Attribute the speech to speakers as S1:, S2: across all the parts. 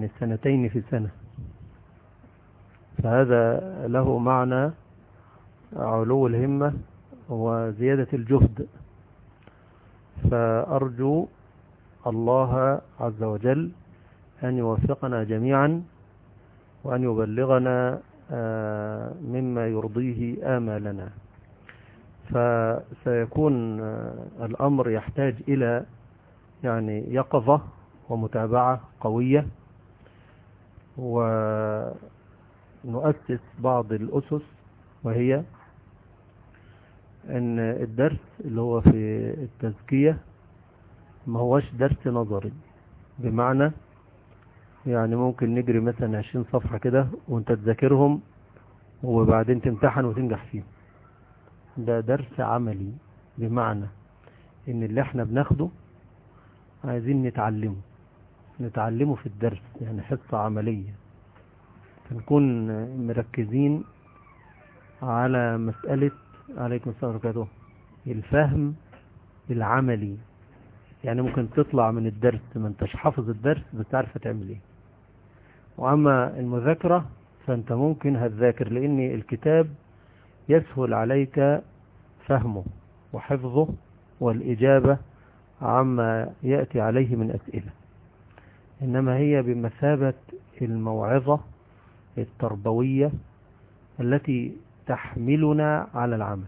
S1: يعني سنتين في سنة فهذا له معنى علو الهمة وزيادة الجهد. فأرجو الله عز وجل أن يوفقنا جميعا وأن يبلغنا آه، مما يرضيه آمالنا. فسيكون آه، الأمر يحتاج إلى يعني يقظة ومتابعة قوية. ونؤسس بعض الأسس وهي أن الدرس اللي هو في التزكية ما هوش درس نظري. بمعنى يعني ممكن نجري مثلا 20 صفحة كده وأنت تذاكرهم وبعدين تمتحن وتنجح فيهم. ده درس عملي. بمعنى إن اللي إحنا بناخده عايزين نتعلمه. نتعلمه في الدرس يعني حصة عملية. فنكون مركزين على مسألة عليكم السلام وبركاته الفهم العملي. يعني ممكن تطلع من الدرس ما انتش حافظ الدرس بس تعرف تعمل إيه. وأما المذاكرة فأنت ممكن هتذاكر لأن الكتاب يسهل عليك فهمه وحفظه والإجابة عما يأتي عليه من أسئلة. إنما هي بمثابة الموعظة التربوية التي تحملنا على العمل.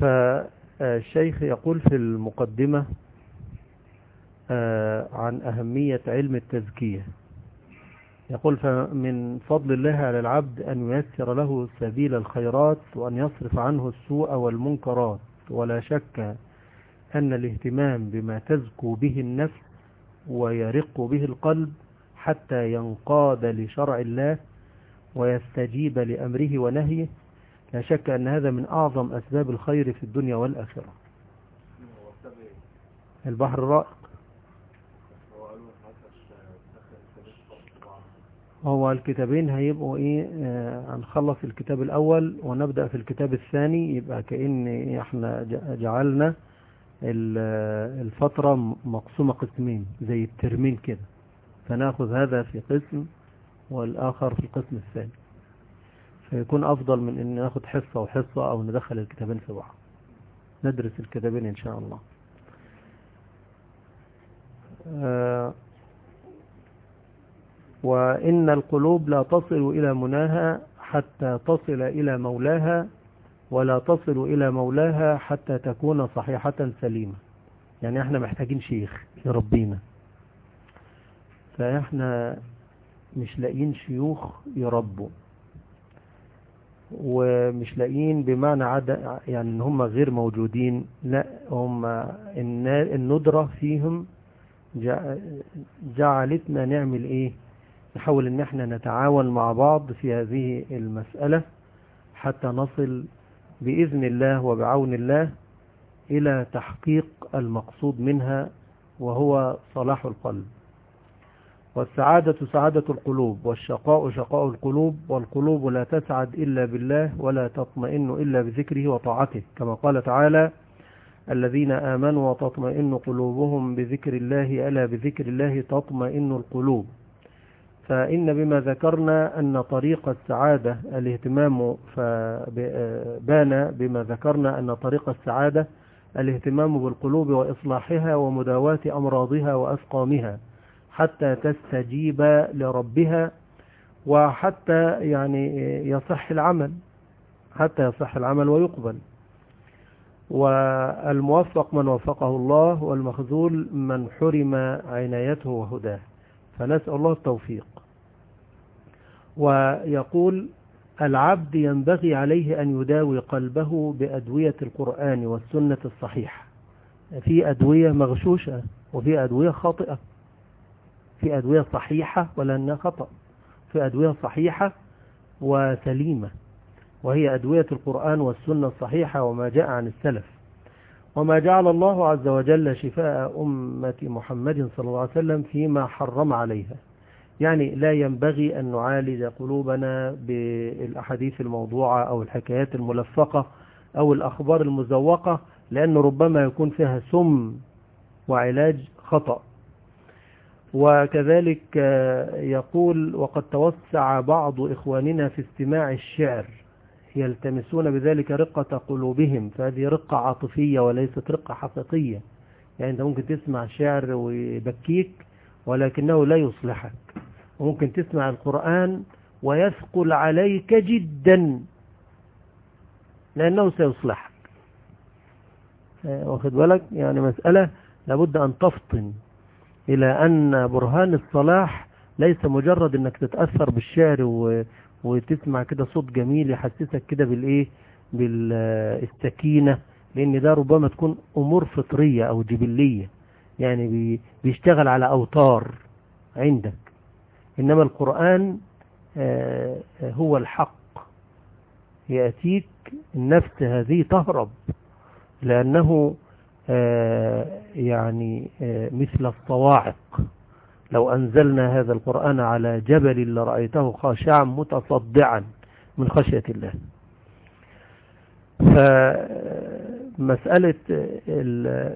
S1: فالشيخ يقول في المقدمة آه، عن أهمية علم التزكية. يقول فمن فضل الله على العبد أن ييسر له سبيل الخيرات وأن يصرف عنه السوء والمنكرات. ولا شك أن الاهتمام بما تزكو به النفس ويرق به القلب حتى ينقاد لشرع الله ويستجيب لأمره ونهيه. لا شك أن هذا من أعظم أسباب الخير في الدنيا والآخرة. البحر الرائق. هو الكتابين هيبقوا إيه؟ آه، هنخلص الكتاب الأول ونبدأ في الكتاب الثاني. يبقى كأن إحنا جعلنا الفترة مقسومة قسمين زي الترمين كده. فناخذ هذا في قسم والآخر في القسم الثاني. فيكون أفضل من أن ناخذ حصة وحصة أو ندخل الكتابين في بعض. ندرس الكتابين إن شاء الله. آه وإن القلوب لا تصل إلى مناها حتى تصل إلى مولاها ولا تصل إلى مولاها حتى تكون صحيحة سليمة. يعني إحنا محتاجين شيخ يربينا فإحنا مش لاقيين شيوخ يربوا. ومش لاقيين بمعنى عدد يعني إن هم غير موجودين. لا هم الندرة فيهم جعلتنا نعمل إيه؟ نحاول إن إحنا نتعاون مع بعض في هذه المسألة حتى نصل بإذن الله وبعون الله إلى تحقيق المقصود منها وهو صلاح القلب. والسعادة سعادة القلوب والشقاء شقاء القلوب والقلوب لا تسعد إلا بالله ولا تطمئن إلا بذكره وطاعته. كما قال تعالى الذين آمنوا وتطمئن قلوبهم بذكر الله ألا بذكر الله تطمئن القلوب. فإن بما ذكرنا أن طريق السعادة الاهتمام فبان بما ذكرنا أن طريق السعادة الاهتمام بالقلوب وإصلاحها ومداواة أمراضها وأسقامها حتى تستجيب لربها وحتى يعني يصح العمل حتى يصح العمل ويقبل. والموفق من وفقه الله والمخذول من حرم عنايته وهداه. فنسأل الله التوفيق. ويقول العبد ينبغي عليه أن يداوي قلبه بأدوية القرآن والسنة الصحيحة. في أدوية مغشوشة وفي أدوية خاطئة. في أدوية صحيحة ولأنها خطأ. في أدوية صحيحة وسليمة. وهي أدوية القرآن والسنة الصحيحة وما جاء عن السلف. وما جعل الله عز وجل شفاء أمة محمد صلى الله عليه وسلم فيما حرم عليها. يعني لا ينبغي أن نعالج قلوبنا بالأحاديث الموضوعة أو الحكايات الملفقة أو الأخبار المزوقة لأن ربما يكون فيها سم وعلاج خطأ. وكذلك يقول وقد توسع بعض إخواننا في استماع الشعر يلتمسون بذلك رقة قلوبهم فهذه رقة عاطفية وليست رقة حقيقية. يعني أنت ممكن تسمع شعر ويبكيك ولكنه لا يصلحك. وممكن تسمع القرآن ويثقل عليك جدا لأنه سيصلحك. واخد بالك؟ يعني مسألة لابد أن تفطن إلى أن برهان الصلاح ليس مجرد أنك تتأثر بالشعر. وتسمع كده صوت جميل يحسسك كده بالإيه؟ بالسكينة لأن ده ربما تكون أمور فطرية أو جبلية يعني بي... بيشتغل على أوتار عندك. إنما القرآن آه، هو الحق. يأتيك النفس هذه تهرب لأنه آه، يعني آه، مثل الصواعق. لو أنزلنا هذا القرآن على جبل لرأيته خاشعا متصدعا من خشية الله. فمسألة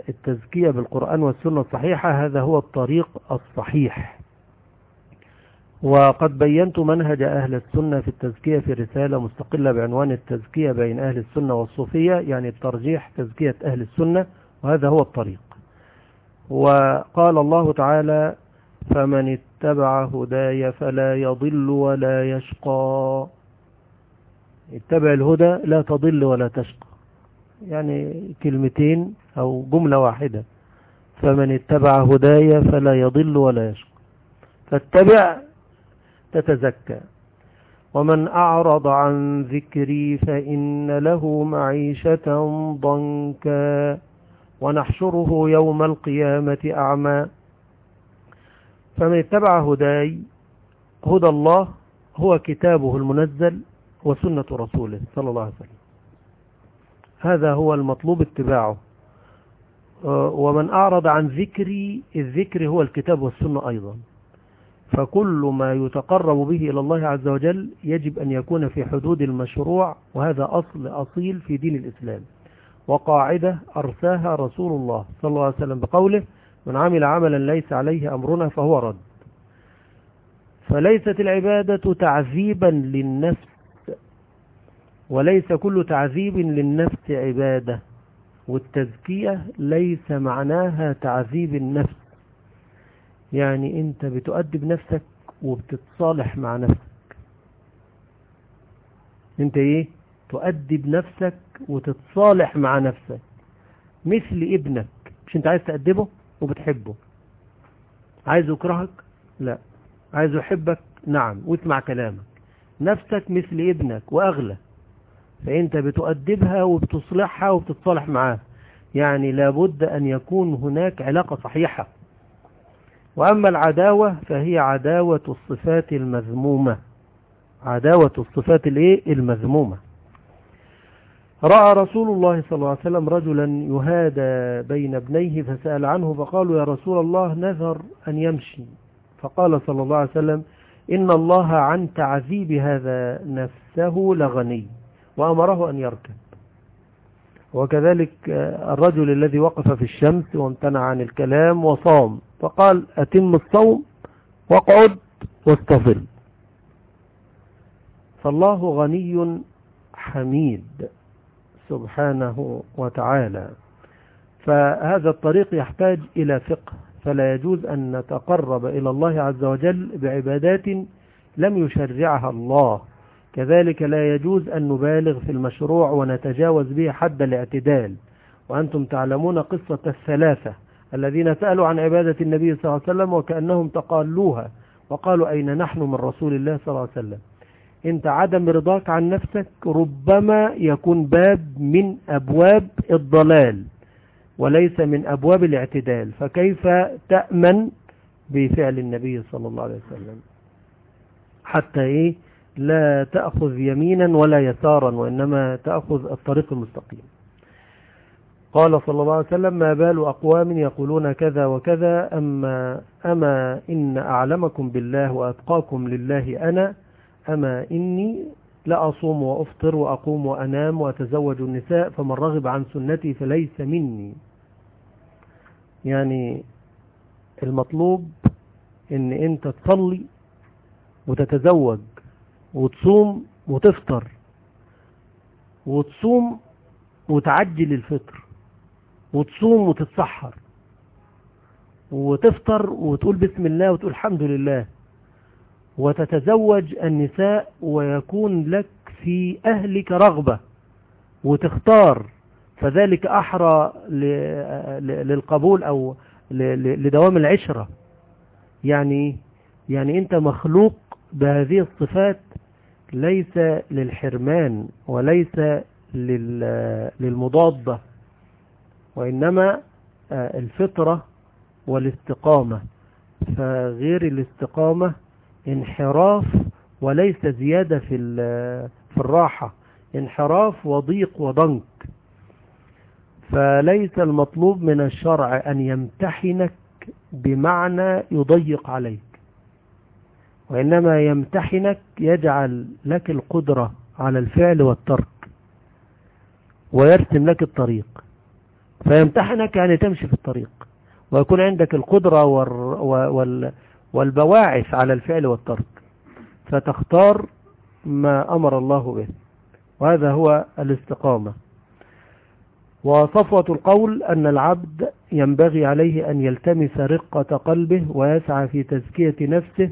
S1: التزكية بالقرآن والسنة الصحيحة هذا هو الطريق الصحيح. وقد بينت منهج أهل السنة في التزكية في رسالة مستقلة بعنوان التزكية بين أهل السنة والصوفية يعني الترجيح تزكية أهل السنة وهذا هو الطريق. وقال الله تعالى فمن اتبع هداي فلا يضل ولا يشقى. اتبع الهدى لا تضل ولا تشقى. يعني كلمتين أو جملة واحدة. فمن اتبع هداي فلا يضل ولا يشقى. فاتبع تتزكى. ومن أعرض عن ذكري فإن له معيشة ضنكا. ونحشره يوم القيامة أعمى. فمن اتبع هداي هدى الله هو كتابه المنزل وسنة رسوله صلى الله عليه وسلم. هذا هو المطلوب اتباعه. ومن أعرض عن ذكري الذكر هو الكتاب والسنة أيضا. فكل ما يتقرب به إلى الله عز وجل يجب أن يكون في حدود المشروع وهذا أصل أصيل في دين الإسلام. وقاعدة أرساها رسول الله صلى الله عليه وسلم بقوله من عمل عملا ليس عليه أمرنا فهو رد. فليست العبادة تعذيبا للنفس وليس كل تعذيب للنفس عبادة والتزكية ليس معناها تعذيب النفس. يعني أنت بتؤدب نفسك وبتتصالح مع نفسك. أنت إيه؟ تؤدب نفسك وتتصالح مع نفسك مثل ابنك. مش أنت عايز تأدبه؟ وبتحبه. عايز يكرهك؟ لا. عايز يحبك؟ نعم. واسمع كلامك. نفسك مثل ابنك وأغلى. فأنت بتؤدبها وبتصلحها وبتتصالح معاها يعني لابد أن يكون هناك علاقة صحيحة. وأما العداوة فهي عداوة الصفات المذمومة. عداوة الصفات الإيه؟ المذمومة. رأى رسول الله صلى الله عليه وسلم رجلا يهادى بين ابنيه فسأل عنه فقالوا يا رسول الله نذر أن يمشي. فقال صلى الله عليه وسلم إن الله عن تعذيب هذا نفسه لغني وأمره أن يركب. وكذلك الرجل الذي وقف في الشمس وامتنع عن الكلام وصام. فقال أتم الصوم واقعد واستظل فالله غني حميد. سبحانه وتعالى. فهذا الطريق يحتاج إلى فقه فلا يجوز أن نتقرب إلى الله عز وجل بعبادات لم يشرعها الله. كذلك لا يجوز أن نبالغ في المشروع ونتجاوز به حد الاعتدال. وأنتم تعلمون قصة الثلاثة الذين سألوا عن عبادة النبي صلى الله عليه وسلم وكأنهم تقالوها وقالوا أين نحن من رسول الله صلى الله عليه وسلم؟ انت عدم رضاك عن نفسك ربما يكون باب من أبواب الضلال وليس من أبواب الاعتدال. فكيف تأمن بفعل النبي صلى الله عليه وسلم؟ حتى إيه؟ لا تأخذ يمينا ولا يسارا وإنما تأخذ الطريق المستقيم. قال صلى الله عليه وسلم ما بال أقوام يقولون كذا وكذا أما, أما إن أعلمكم بالله وأتقاكم لله أنا أما إني لأصوم وأفطر وأقوم وأنام وأتزوج النساء فمن رغب عن سنتي فليس مني. يعني المطلوب إن أنت تصلي وتتزوج وتصوم وتفطر وتصوم وتعجل الفطر وتصوم وتتسحر وتفطر وتقول بسم الله وتقول الحمد لله. وتتزوج النساء ويكون لك في أهلك رغبة وتختار فذلك أحرى للقبول أو لدوام العشرة. يعني يعني أنت مخلوق بهذه الصفات ليس للحرمان وليس للمضادة وإنما آه، الفطرة والاستقامة. فغير الاستقامة انحراف وليس زيادة في في الراحة. انحراف وضيق وضنك. فليس المطلوب من الشرع أن يمتحنك بمعنى يضيق عليك. وإنما يمتحنك يجعل لك القدرة على الفعل والترك. ويرسم لك الطريق. فيمتحنك يعني تمشي في الطريق. ويكون عندك القدرة والبواعث على الفعل والترك فتختار ما أمر الله به. وهذا هو الاستقامة. وصفوة القول أن العبد ينبغي عليه أن يلتمس رقة قلبه ويسعى في تزكية نفسه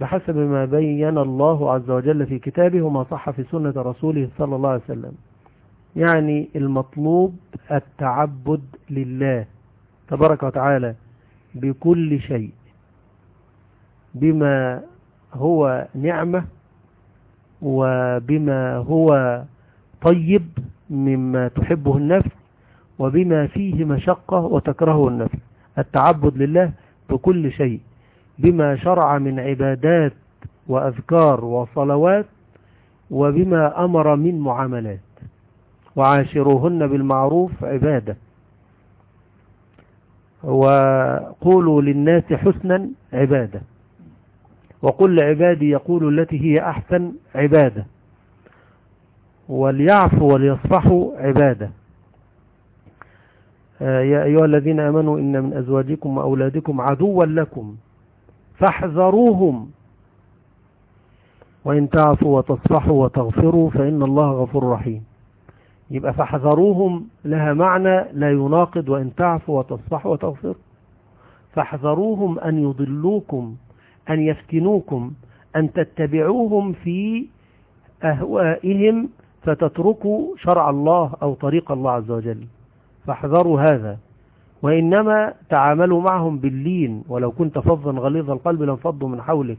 S1: بحسب ما بين الله عز وجل في كتابه وما صح في سنة رسوله صلى الله عليه وسلم. يعني المطلوب التعبد لله تبارك وتعالى بكل شيء. بما هو نعمة وبما هو طيب مما تحبه النفس وبما فيه مشقة وتكرهه النفس. التعبد لله بكل شيء بما شرع من عبادات وأذكار وصلوات وبما أمر من معاملات. وعاشروهن بالمعروف عبادة. وقولوا للناس حسنا عبادة. وقل لعبادي يقول التي هي أحسن عبادة. وليعفوا وليصفحوا عبادة. آه، يا أيها الذين أمنوا إن من أزواجكم وأولادكم عدوا لكم فاحذروهم. وإن تعفوا وتصفحوا وتغفروا فإن الله غفور رحيم. يبقى فاحذروهم لها معنى لا يناقض. وإن تعفوا وتصفحوا وتغفروا فاحذروهم أن يضلوكم. أن يفتنوكم أن تتبعوهم في أهوائهم فتتركوا شرع الله أو طريق الله عز وجل. فاحذروا هذا. وإنما تعاملوا معهم باللين ولو كنت فظا غليظ القلب لانفضوا من حولك.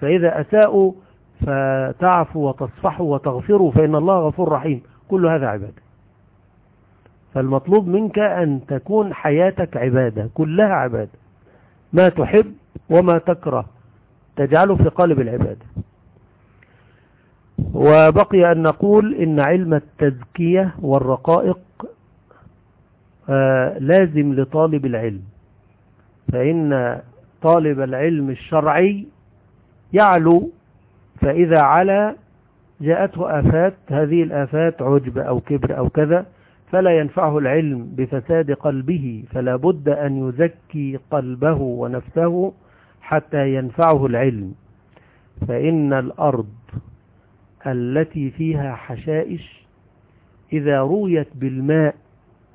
S1: فإذا أساءوا فتعفوا وتصفحوا وتغفروا فإن الله غفور رحيم. كل هذا عبادة. فالمطلوب منك أن تكون حياتك عبادة كلها عبادة. ما تحب وما تكره. تجعله في قالب العبادة. وبقي أن نقول إن علم التزكية والرقائق آه، لازم لطالب العلم. فإن طالب العلم الشرعي يعلو فإذا على جاءته آفات هذه الآفات عجب أو كبر أو كذا فلا ينفعه العلم بفساد قلبه فلا بد أن يزكي قلبه ونفسه حتى ينفعه العلم فإن الأرض التي فيها حشائش إذا رويت بالماء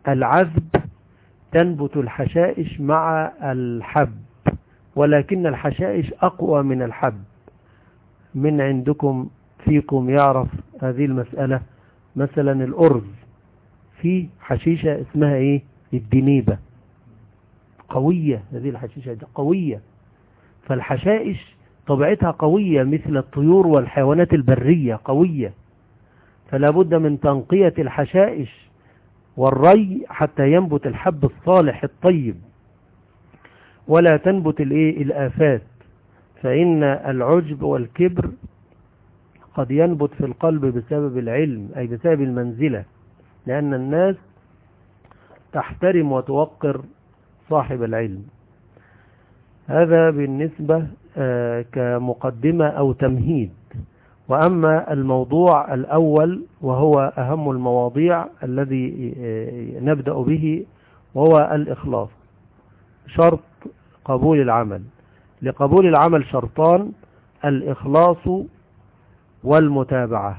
S1: العذب تنبت الحشائش مع الحب ولكن الحشائش أقوى من الحب. من عندكم فيكم يعرف هذه المسألة؟ مثلا الأرز في حشيشة اسمها إيه؟ الدنيبة. قوية هذه الحشيشة قوية. فالحشائش طبيعتها قوية مثل الطيور والحيوانات البرية قوية. فلا بد من تنقية الحشائش والري حتى ينبت الحب الصالح الطيب. ولا تنبت الإيه؟ الآفات. فإن العجب والكبر قد ينبت في القلب بسبب العلم أي بسبب المنزلة. لأن الناس تحترم وتوقر صاحب العلم. هذا بالنسبة آه، كمقدمة أو تمهيد. وأما الموضوع الأول وهو أهم المواضيع الذي آه، نبدأ به وهو الإخلاص شرط قبول العمل. لقبول العمل شرطان الإخلاص والمتابعة.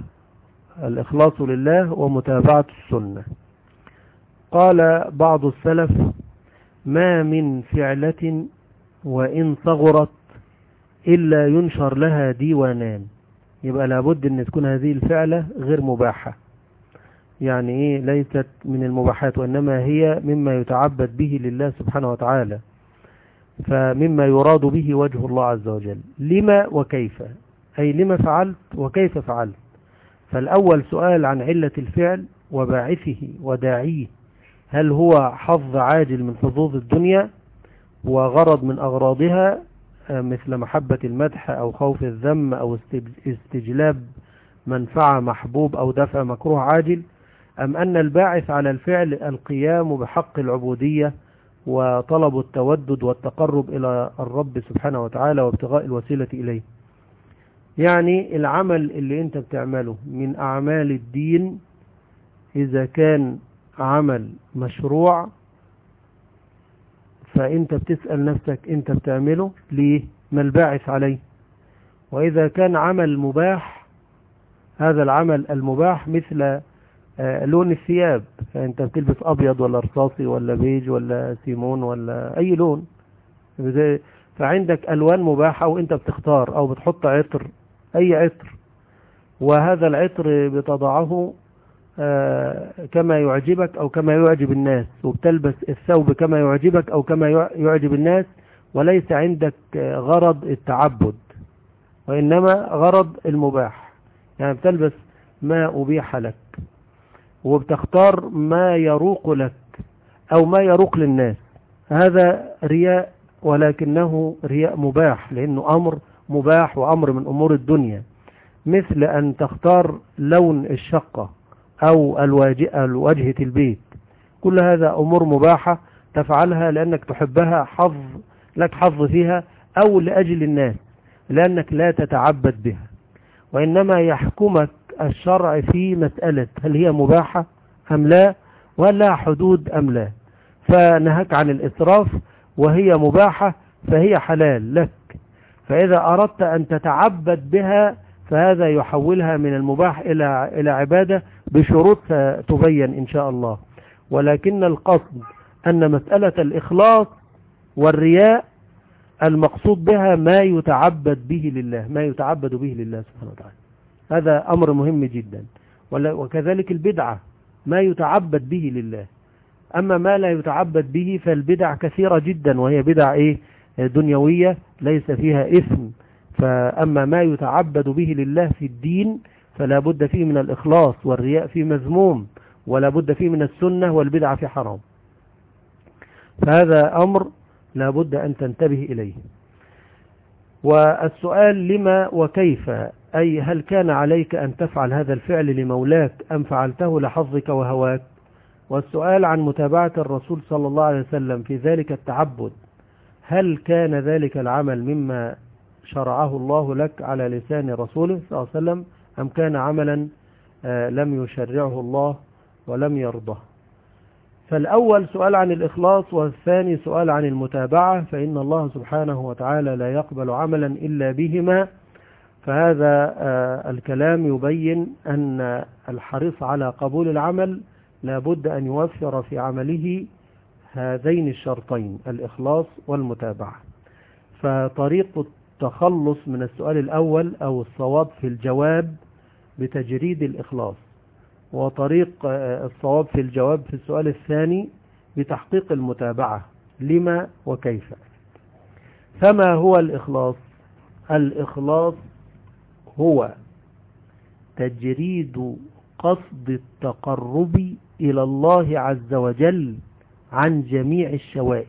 S1: الإخلاص لله ومتابعة السنة. قال بعض السلف ما من فعلة وإن صغرت إلا ينشر لها ديوانان. يبقى لابد أن تكون هذه الفعلة غير مباحة. يعني إيه؟ ليست من المباحات وإنما هي مما يتعبد به لله سبحانه وتعالى. فمما يراد به وجه الله عز وجل. لما وكيف؟ أي لما فعلت وكيف فعلت؟ فالأول سؤال عن علة الفعل وباعثه وداعيه. هل هو حظ عاجل من حظوظ الدنيا؟ وغرض من أغراضها مثل محبة المدح أو خوف الذم أو استجلاب منفعة محبوب أو دفع مكروه عاجل أم أن الباعث على الفعل القيام بحق العبودية وطلب التودد والتقرب إلى الرب سبحانه وتعالى وابتغاء الوسيلة إليه. يعني العمل اللي أنت بتعمله من أعمال الدين إذا كان عمل مشروع فأنت بتسأل نفسك أنت بتعمله ليه؟ ما الباعث عليه وإذا كان عمل مباح هذا العمل المباح مثل آه، لون الثياب. فانت بتلبس أبيض ولا رصاصي ولا بيج ولا سيمون ولا أي لون. فعندك ألوان مباحة وأنت بتختار أو بتحط عطر أي عطر. وهذا العطر بتضعه كما يعجبك أو كما يعجب الناس وبتلبس الثوب كما يعجبك أو كما يعجب الناس وليس عندك غرض التعبد وإنما غرض المباح. يعني بتلبس ما أبيح لك وبتختار ما يروق لك أو ما يروق للناس. هذا رياء ولكنه رياء مباح لأنه أمر مباح وأمر من أمور الدنيا. مثل أن تختار لون الشقة. أو الواجهة البيت. كل هذا أمور مباحة تفعلها لأنك تحبها حظ لك حظ فيها أو لأجل الناس لأنك لا تتعبد بها. وإنما يحكمك الشرع في مسألة هل هي مباحة أم لا ولا حدود أم لا. فنهك عن الإسراف وهي مباحة فهي حلال لك. فإذا أردت أن تتعبد بها فهذا يحولها من المباح إلى إلى عبادة بشروط تبين إن شاء الله. ولكن القصد أن مسألة الإخلاص والرياء المقصود بها ما يتعبد به لله ما يتعبد به لله سبحانه وتعالى. هذا أمر مهم جدا. وكذلك البدعة ما يتعبد به لله. أما ما لا يتعبد به فالبدع كثيرة جدا وهي بدع إيه؟ دنيوية ليس فيها إثم. فأما ما يتعبد به لله في الدين فلا بد فيه من الإخلاص والرياء في مذموم ولا بد فيه من السنة والبدع في حرام. فهذا أمر لا بد أن تنتبه إليه. والسؤال لما وكيف؟ أي هل كان عليك أن تفعل هذا الفعل لمولاك أم فعلته لحظك وهواك؟ والسؤال عن متابعة الرسول صلى الله عليه وسلم في ذلك التعبد هل كان ذلك العمل مما شرعه الله لك على لسان رسوله صلى الله عليه وسلم أم كان عملا آه، لم يشرعه الله ولم يرضه. فالأول سؤال عن الإخلاص والثاني سؤال عن المتابعة فإن الله سبحانه وتعالى لا يقبل عملا إلا بهما. فهذا آه، الكلام يبين أن الحريص على قبول العمل لابد أن يوفر في عمله هذين الشرطين الإخلاص والمتابعة. فطريق التخلص من السؤال الأول أو الصواب في الجواب بتجريد الإخلاص وطريق آه، الصواب في الجواب في السؤال الثاني بتحقيق المتابعة لما وكيف. فما هو الإخلاص؟ الإخلاص هو تجريد قصد التقرب إلى الله عز وجل عن جميع الشوائب.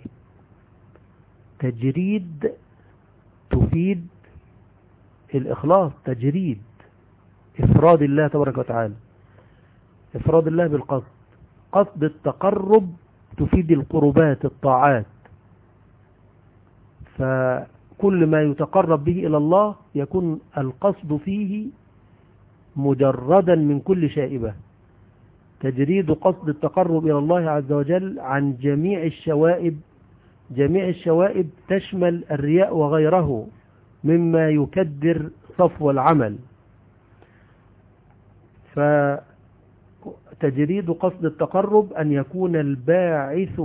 S1: تجريد تفيد الإخلاص تجريد إفراد الله تبارك وتعالى. إفراد الله بالقصد. قصد التقرب تفيد القربات الطاعات. فكل ما يتقرب به إلى الله يكون القصد فيه مجردا من كل شائبة تجريد قصد التقرب إلى الله عز وجل عن جميع الشوائب جميع الشوائب تشمل الرياء وغيره مما يكدر صفو العمل. فتجريد قصد التقرب أن يكون الباعث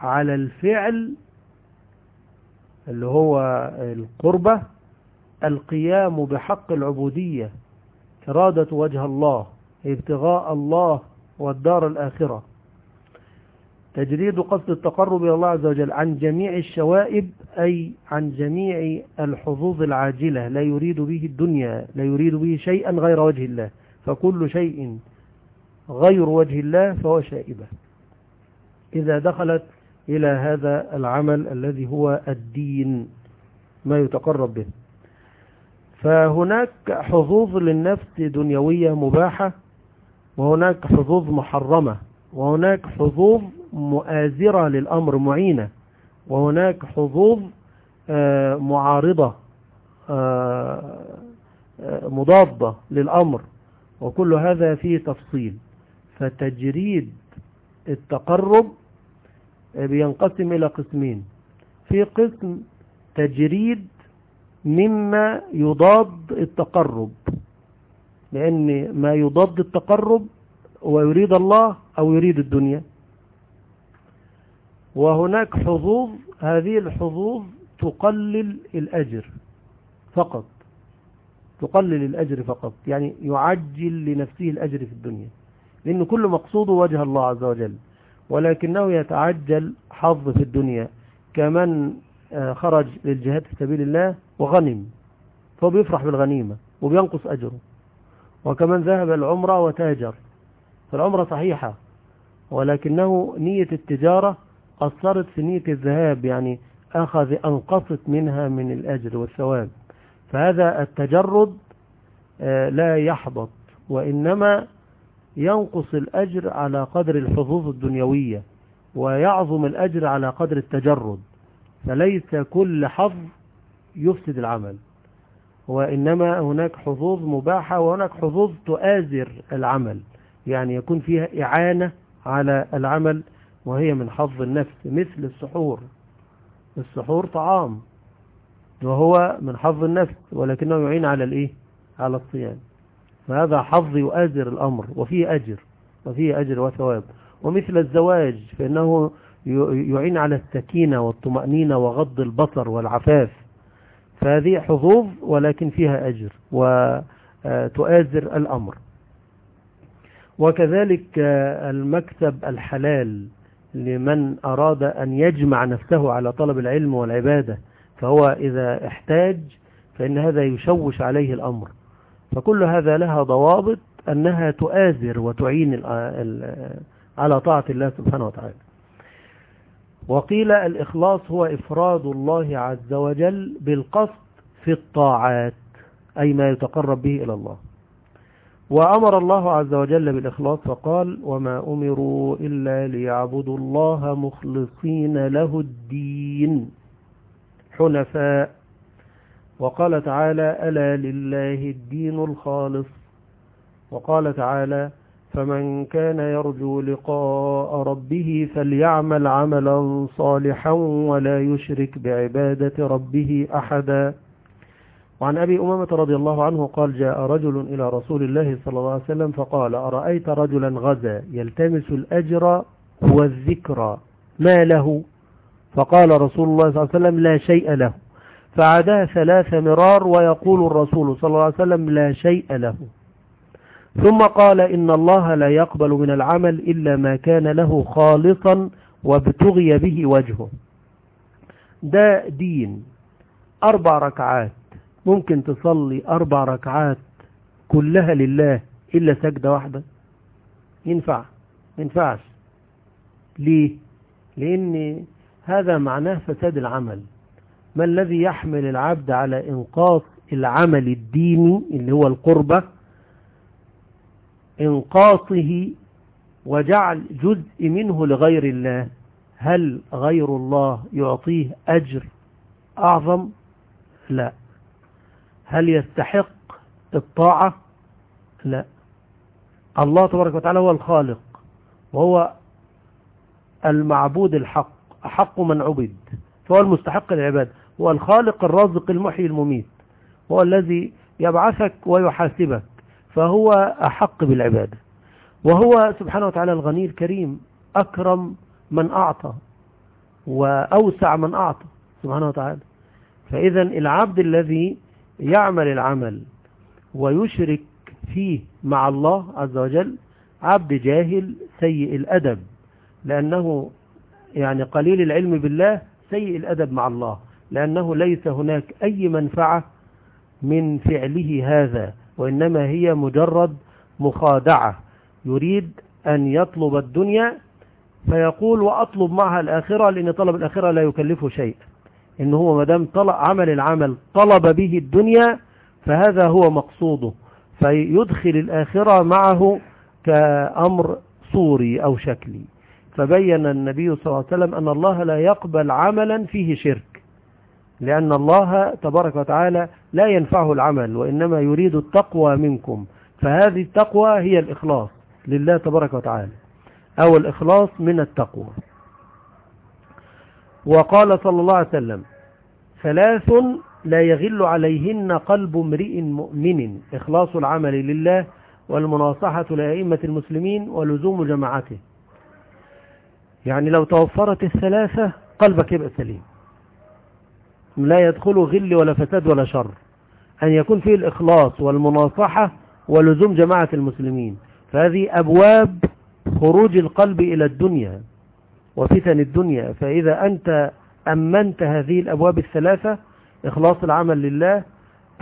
S1: على الفعل اللي هو القربة القيام بحق العبودية إرادة وجه الله ابتغاء الله والدار الآخرة. تجريد قصد التقرب إلى الله عز وجل عن جميع الشوائب أي عن جميع الحظوظ العاجلة لا يريد به الدنيا لا يريد به شيئا غير وجه الله. فكل شيء غير وجه الله فهو شائبة. إذا دخلت إلى هذا العمل الذي هو الدين ما يتقرب به. فهناك حظوظ للنفس دنيوية مباحة وهناك حظوظ محرمة وهناك حظوظ مؤازرة للأمر معينة وهناك حظوظ آه، معارضة آه، آه، مضادة للأمر وكل هذا فيه تفصيل. فتجريد التقرب بينقسم إلى قسمين. في قسم تجريد مما يضاد التقرب لأن ما يضاد التقرب ويريد الله أو يريد الدنيا. وهناك حظوظ هذه الحظوظ تقلل الأجر فقط. تقلل الأجر فقط يعني يعجل لنفسه الأجر في الدنيا لأن كل مقصوده وجه الله عز وجل ولكنه يتعجل حظ في الدنيا كمن آه، خرج للجهاد في سبيل الله وغنم فهو بيفرح بالغنيمة وبينقص أجره وكمن ذهب العمرة وتاجر فالعمرة صحيحة ولكنه نية التجارة أثرت في نية الذهاب يعني أخذ أنقصت منها من الأجر والثواب. فهذا التجرد آه، لا يحبط وإنما ينقص الأجر على قدر الحظوظ الدنيوية ويعظم الأجر على قدر التجرد. فليس كل حظ يفسد العمل وإنما هناك حظوظ مباحة وهناك حظوظ تؤازر العمل. يعني يكون فيها إعانة على العمل وهي من حظ النفس مثل السحور. السحور طعام وهو من حظ النفس ولكنه يعين على الإيه؟ على الصيام. فهذا حظ يؤازر الأمر وفيه أجر وفيه أجر وثواب. ومثل الزواج فإنه يعين على السكينة والطمأنينة وغض البصر والعفاف. فهذه حظوظ ولكن فيها أجر وتؤازر الأمر. وكذلك المكسب الحلال. لمن أراد أن يجمع نفسه على طلب العلم والعبادة فهو إذا احتاج فإن هذا يشوش عليه الأمر. فكل هذا لها ضوابط أنها تؤازر وتعين على طاعة الله سبحانه وتعالى. وقيل الإخلاص هو إفراد الله عز وجل بالقصد في الطاعات أي ما يتقرب به إلى الله. وأمر الله عز وجل بالإخلاص فقال وما أمروا إلا ليعبدوا الله مخلصين له الدين حنفاء. وقال تعالى ألا لله الدين الخالص. وقال تعالى فمن كان يرجو لقاء ربه فليعمل عملا صالحا ولا يشرك بعبادة ربه أحدا. وعن أبي أمامة رضي الله عنه قال جاء رجل إلى رسول الله صلى الله عليه وسلم فقال أرأيت رجلا غزا يلتمس الأجر والذكر ما له؟ فقال رسول الله صلى الله عليه وسلم لا شيء له. فعداه ثلاث مرار ويقول الرسول صلى الله عليه وسلم لا شيء له. ثم قال إن الله لا يقبل من العمل إلا ما كان له خالصا وابتغي به وجهه. ده دين. أربع ركعات. ممكن تصلي أربع ركعات كلها لله إلا سجدة واحدة؟ ينفع. ينفعش. ليه؟ لأن هذا معناه فساد العمل. ما الذي يحمل العبد على إنقاص العمل الديني اللي هو القربة؟ إنقاصه وجعل جزء منه لغير الله. هل غير الله يعطيه أجر أعظم؟ لا. هل يستحق الطاعة؟ لا. الله تبارك وتعالى هو الخالق وهو المعبود الحق أحق من عبد فهو المستحق للعباد هو الخالق الرازق المحيي المميت هو الذي يبعثك ويحاسبك فهو أحق بالعبادة وهو سبحانه وتعالى الغني الكريم أكرم من أعطى وأوسع من أعطى سبحانه وتعالى. فإذا العبد الذي يعمل العمل ويشرك فيه مع الله عز وجل عبد جاهل سيء الأدب لأنه يعني قليل العلم بالله سيء الأدب مع الله لأنه ليس هناك أي منفعة من فعله هذا وإنما هي مجرد مخادعة. يريد أن يطلب الدنيا فيقول وأطلب معها الآخرة لأن طلب الآخرة لا يكلفه شيء. إن هو مدام طلب عمل العمل طلب به الدنيا فهذا هو مقصوده. فيدخل الآخرة معه كأمر صوري أو شكلي. فبين النبي صلى الله عليه وسلم أن الله لا يقبل عملا فيه شرك لأن الله تبارك وتعالى لا ينفعه العمل وإنما يريد التقوى منكم. فهذه التقوى هي الإخلاص لله تبارك وتعالى أو الإخلاص من التقوى. وقال صلى الله عليه وسلم ثلاث لا يغل عليهن قلب امرئ مؤمن. إخلاص العمل لله والمناصحة لأئمة المسلمين ولزوم جماعته. يعني لو توفرت الثلاثة قلبك يبقى سليم. لا يدخل غل ولا فساد ولا شر. أن يكون فيه الإخلاص والمناصحة ولزوم جماعة المسلمين. فهذه أبواب خروج القلب إلى الدنيا. وفتن الدنيا. فإذا أنت أمنت هذه الأبواب الثلاثة إخلاص العمل لله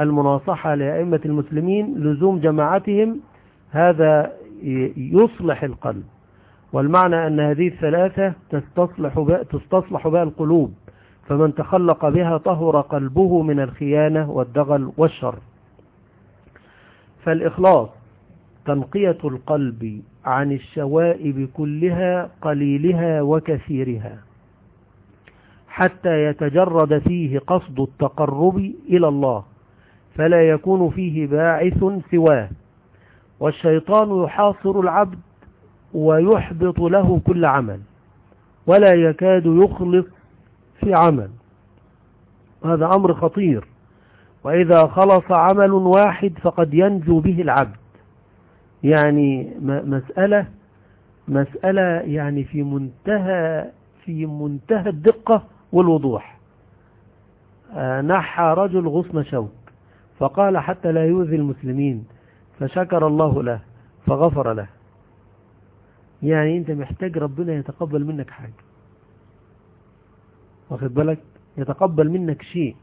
S1: المناصحة لأئمة المسلمين لزوم جماعتهم هذا يصلح القلب. والمعنى أن هذه الثلاثة تستصلح بها, تستصلح بها القلوب. فمن تخلق بها طهر قلبه من الخيانة والدغل والشر. فالإخلاص تنقية القلب عن الشوائب كلها قليلها وكثيرها حتى يتجرد فيه قصد التقرب إلى الله فلا يكون فيه باعث سواه. والشيطان يحاصر العبد ويحبط له كل عمل ولا يكاد يخلص في عمل. هذا أمر خطير. وإذا خلص عمل واحد فقد ينجو به العبد. يعني مسألة مسألة يعني في منتهى في منتهى الدقة والوضوح. آه، نحى رجل غصن شوك فقال حتى لا يؤذي المسلمين فشكر الله له فغفر له. يعني انت محتاج ربنا يتقبل منك حاجة. واخد بالك؟ يتقبل منك شيء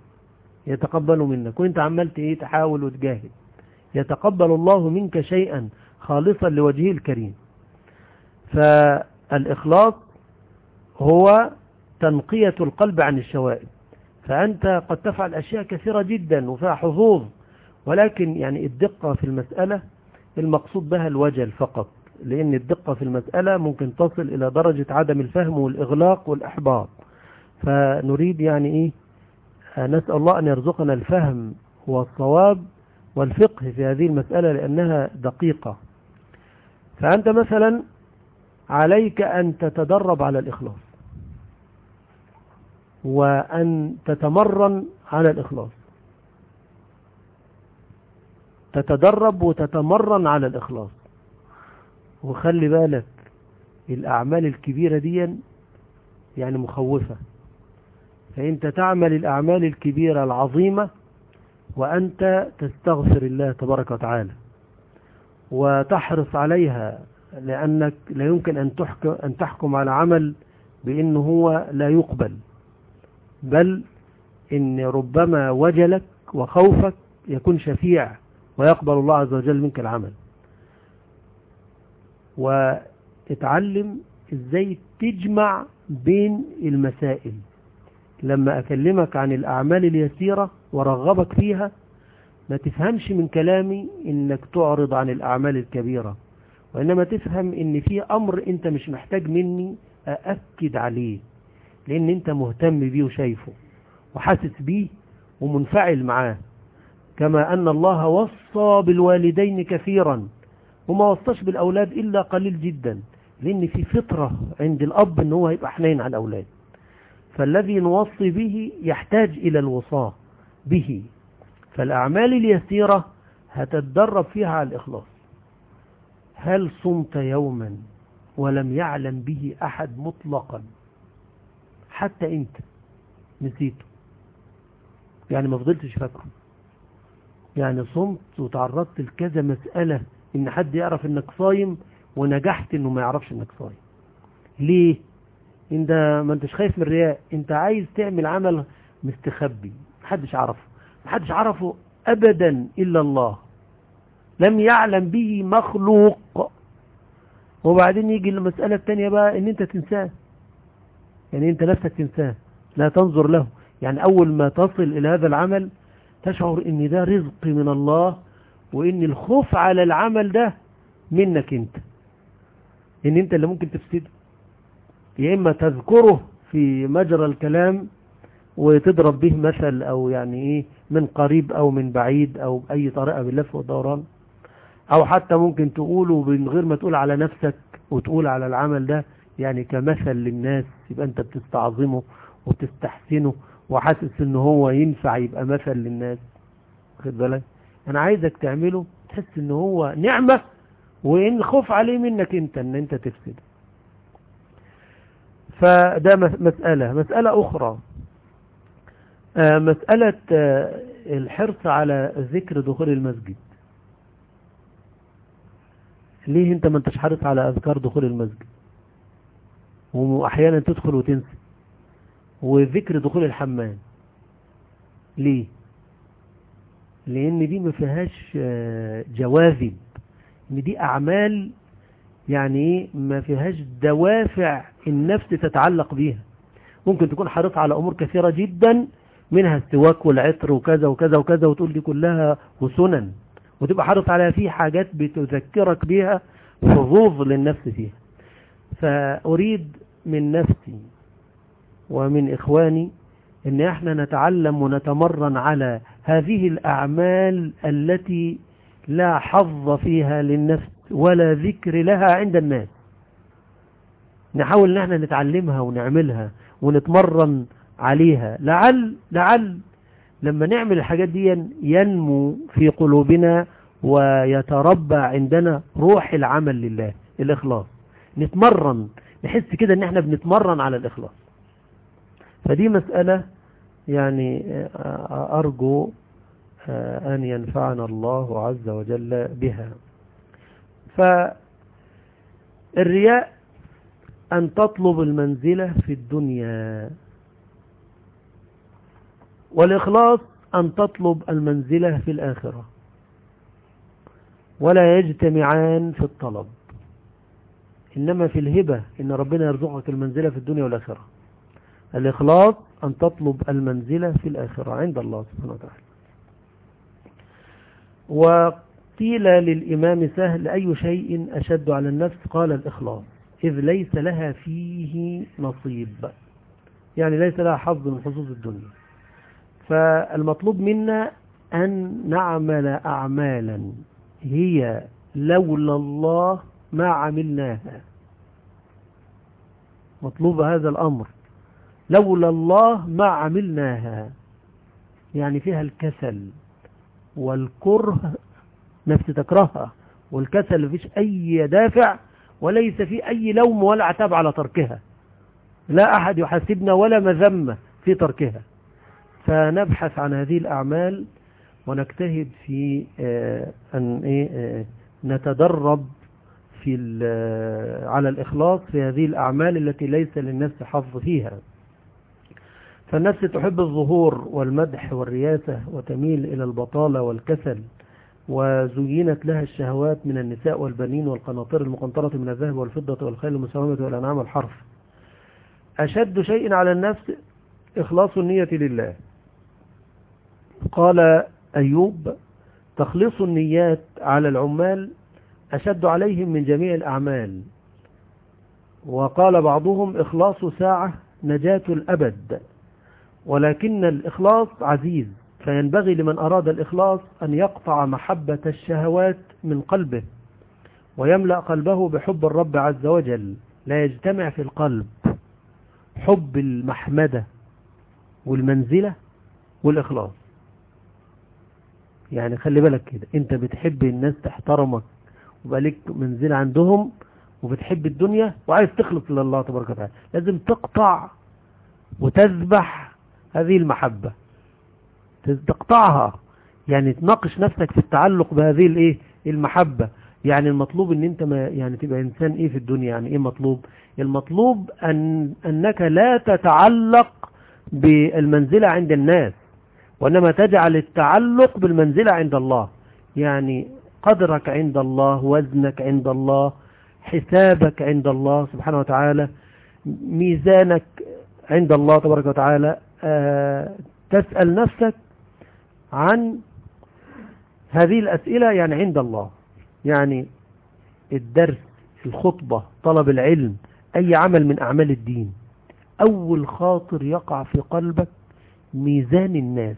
S1: يتقبله منك. وانت عملت إيه؟ تحاول وتجاهد. يتقبل الله منك شيئا. خالصا لوجهه الكريم. فالإخلاص هو تنقية القلب عن الشوائب. فأنت قد تفعل أشياء كثيرة جدا وفيها حظوظ ولكن يعني الدقة في المسألة المقصود بها الوجل فقط لأن الدقة في المسألة ممكن تصل إلى درجة عدم الفهم والإغلاق والإحباط. فنريد يعني إيه؟ نسأل الله أن يرزقنا الفهم والصواب والفقه في هذه المسألة لأنها دقيقة. فأنت مثلا عليك أن تتدرب على الإخلاص وأن تتمرن على الإخلاص. تتدرب وتتمرن على الإخلاص. وخلي بالك الأعمال الكبيرة دي يعني مخوفة. فأنت تعمل الأعمال الكبيرة العظيمة وأنت تستغفر الله تبارك وتعالى. وتحرص عليها لأنك لا يمكن أن تحكم, أن تحكم على عمل بأنه هو لا يقبل. بل إن ربما وجلك وخوفك يكون شفيع ويقبل الله عز وجل منك العمل. واتعلم إزاي تجمع بين المسائل. لما أكلمك عن الأعمال اليسيرة ورغبك فيها ما تفهمش من كلامي إنك تعرض عن الأعمال الكبيرة وإنما تفهم إن في أمر أنت مش محتاج مني أأكد عليه لأن أنت مهتم بيه وشايفه وحاسس بيه ومنفعل معاه. كما أن الله وصى بالوالدين كثيرا وما وصاش بالأولاد إلا قليل جدا لأن في فطرة عند الأب أنه هو يبقى حنين على الأولاد. فالذي نوصي به يحتاج إلى الوصاة به. فالأعمال اليسيرة هتتدرب فيها على الإخلاص. هل صمت يوما ولم يعلم به أحد مطلقا؟ حتى أنت نسيته. يعني ما فضلتش فاكره. يعني صمت وتعرضت لكذا مسألة إن حد يعرف إنك صايم ونجحت إنه ما يعرفش إنك صايم. ليه؟ انت ما أنتش خايف من الرياء. أنت عايز تعمل عمل مستخبي. محدش عرفه. محدش عرفه ابدا إلا الله. لم يعلم به مخلوق. وبعدين يجي المسألة الثانية بقى إن أنت تنساه. يعني أنت نفسك تنساه. لا تنظر له. يعني أول ما تصل إلى هذا العمل تشعر إن ده رزق من الله وإن الخوف على العمل ده منك أنت. إن أنت اللي ممكن تفسده. يا إما تذكره في مجرى الكلام وتضرب به مثل أو يعني إيه من قريب أو من بعيد أو باي طريقة باللف والدوران. أو حتى ممكن تقوله من غير ما تقول على نفسك وتقول على العمل ده يعني كمثل للناس يبقى أنت بتستعظمه وبتستحسنه وحاسس إن هو ينفع يبقى مثل للناس. خد بالك؟ أنا عايزك تعمله تحس إن هو نعمة وإن الخوف عليه منك أنت إن أنت تفسد فده مسألة. مسألة أخرى. مسألة الحرص على ذكر دخول المسجد. ليه انت ما انتش حرص على أذكار دخول المسجد؟ وأحيانا تدخل وتنسى. وذكر دخول الحمام. ليه؟ لأن دي ما فيهاش جواذب ان دي أعمال يعني إيه ما فيهاش دوافع النفس تتعلق بيها. ممكن تكون حريص على أمور كثيرة جدا منها السواك والعطر وكذا وكذا وكذا وتقول دي كلها وسنن. وتبقى حرص على في حاجات بتذكرك بيها حظوظ للنفس فيها. فأريد من نفسي ومن إخواني إن إحنا نتعلم ونتمرن على هذه الأعمال التي لا حظ فيها للنفس ولا ذكر لها عند الناس. نحاول إن إحنا نتعلمها ونعملها ونتمرن عليها. لعل لعل لما نعمل الحاجات دي ينمو في قلوبنا ويتربى عندنا روح العمل لله الإخلاص. نتمرن نحس كده إن إحنا بنتمرن على الإخلاص. فدي مسألة يعني أرجو أن ينفعنا الله عز وجل بها. فالرياء أن تطلب المنزلة في الدنيا. والإخلاص أن تطلب المنزلة في الآخرة. ولا يجتمعان في الطلب. إنما في الهبة إن ربنا يرزقك المنزلة في الدنيا والآخرة. الإخلاص أن تطلب المنزلة في الآخرة عند الله سبحانه وتعالى. وقيل للإمام سهل أي شيء أشد على النفس؟ قال الإخلاص. إذ ليس لها فيه نصيب. يعني ليس لها حظ من حظوظ الدنيا. فالمطلوب منا أن نعمل أعمالا هي لولا الله ما عملناها. مطلوب هذا الأمر. لولا الله ما عملناها. يعني فيها الكسل والكره نفس تكرهها. والكسل مفيش أي دافع وليس في أي لوم ولا عتاب على تركها. لا أحد يحاسبنا ولا مذمة في تركها. فنبحث عن هذه الأعمال ونجتهد في أن نتدرب في على الإخلاص في هذه الأعمال التي ليس للنفس حظ فيها. فالنفس تحب الظهور والمدح والرياسة وتميل إلى البطالة والكسل وزينت لها الشهوات من النساء والبنين والقناطر المقنطرة من الذهب والفضة والخيل المساومة والأنعام والحرف أشد شيء على النفس إخلاص النية لله. قال أيوب تخليص النيات على العمال أشد عليهم من جميع الأعمال. وقال بعضهم إخلاص ساعة نجاة الأبد ولكن الإخلاص عزيز فينبغي لمن أراد الإخلاص أن يقطع محبة الشهوات من قلبه ويملأ قلبه بحب الرب عز وجل لا يجتمع في القلب حب المحمدة والمنزلة والإخلاص. يعني خلي بالك كده انت بتحب الناس تحترمك وبقى لك منزلة عندهم وبتحب الدنيا وعايز تخلص لله تبارك وتعالى لازم تقطع وتذبح هذه المحبة تقطعها يعني تناقش نفسك في التعلق بهذه الايه المحبة يعني المطلوب ان انت ما يعني تبقى انسان إيه في الدنيا يعني إيه مطلوب؟ المطلوب ان انك لا تتعلق بالمنزلة عند الناس وإنما تجعل التعلق بالمنزلة عند الله. يعني قدرك عند الله وزنك عند الله حسابك عند الله سبحانه وتعالى ميزانك عند الله تبارك وتعالى. آه تسأل نفسك عن هذه الأسئلة يعني عند الله. يعني الدرس الخطبة طلب العلم أي عمل من أعمال الدين. أول خاطر يقع في قلبك ميزان الناس.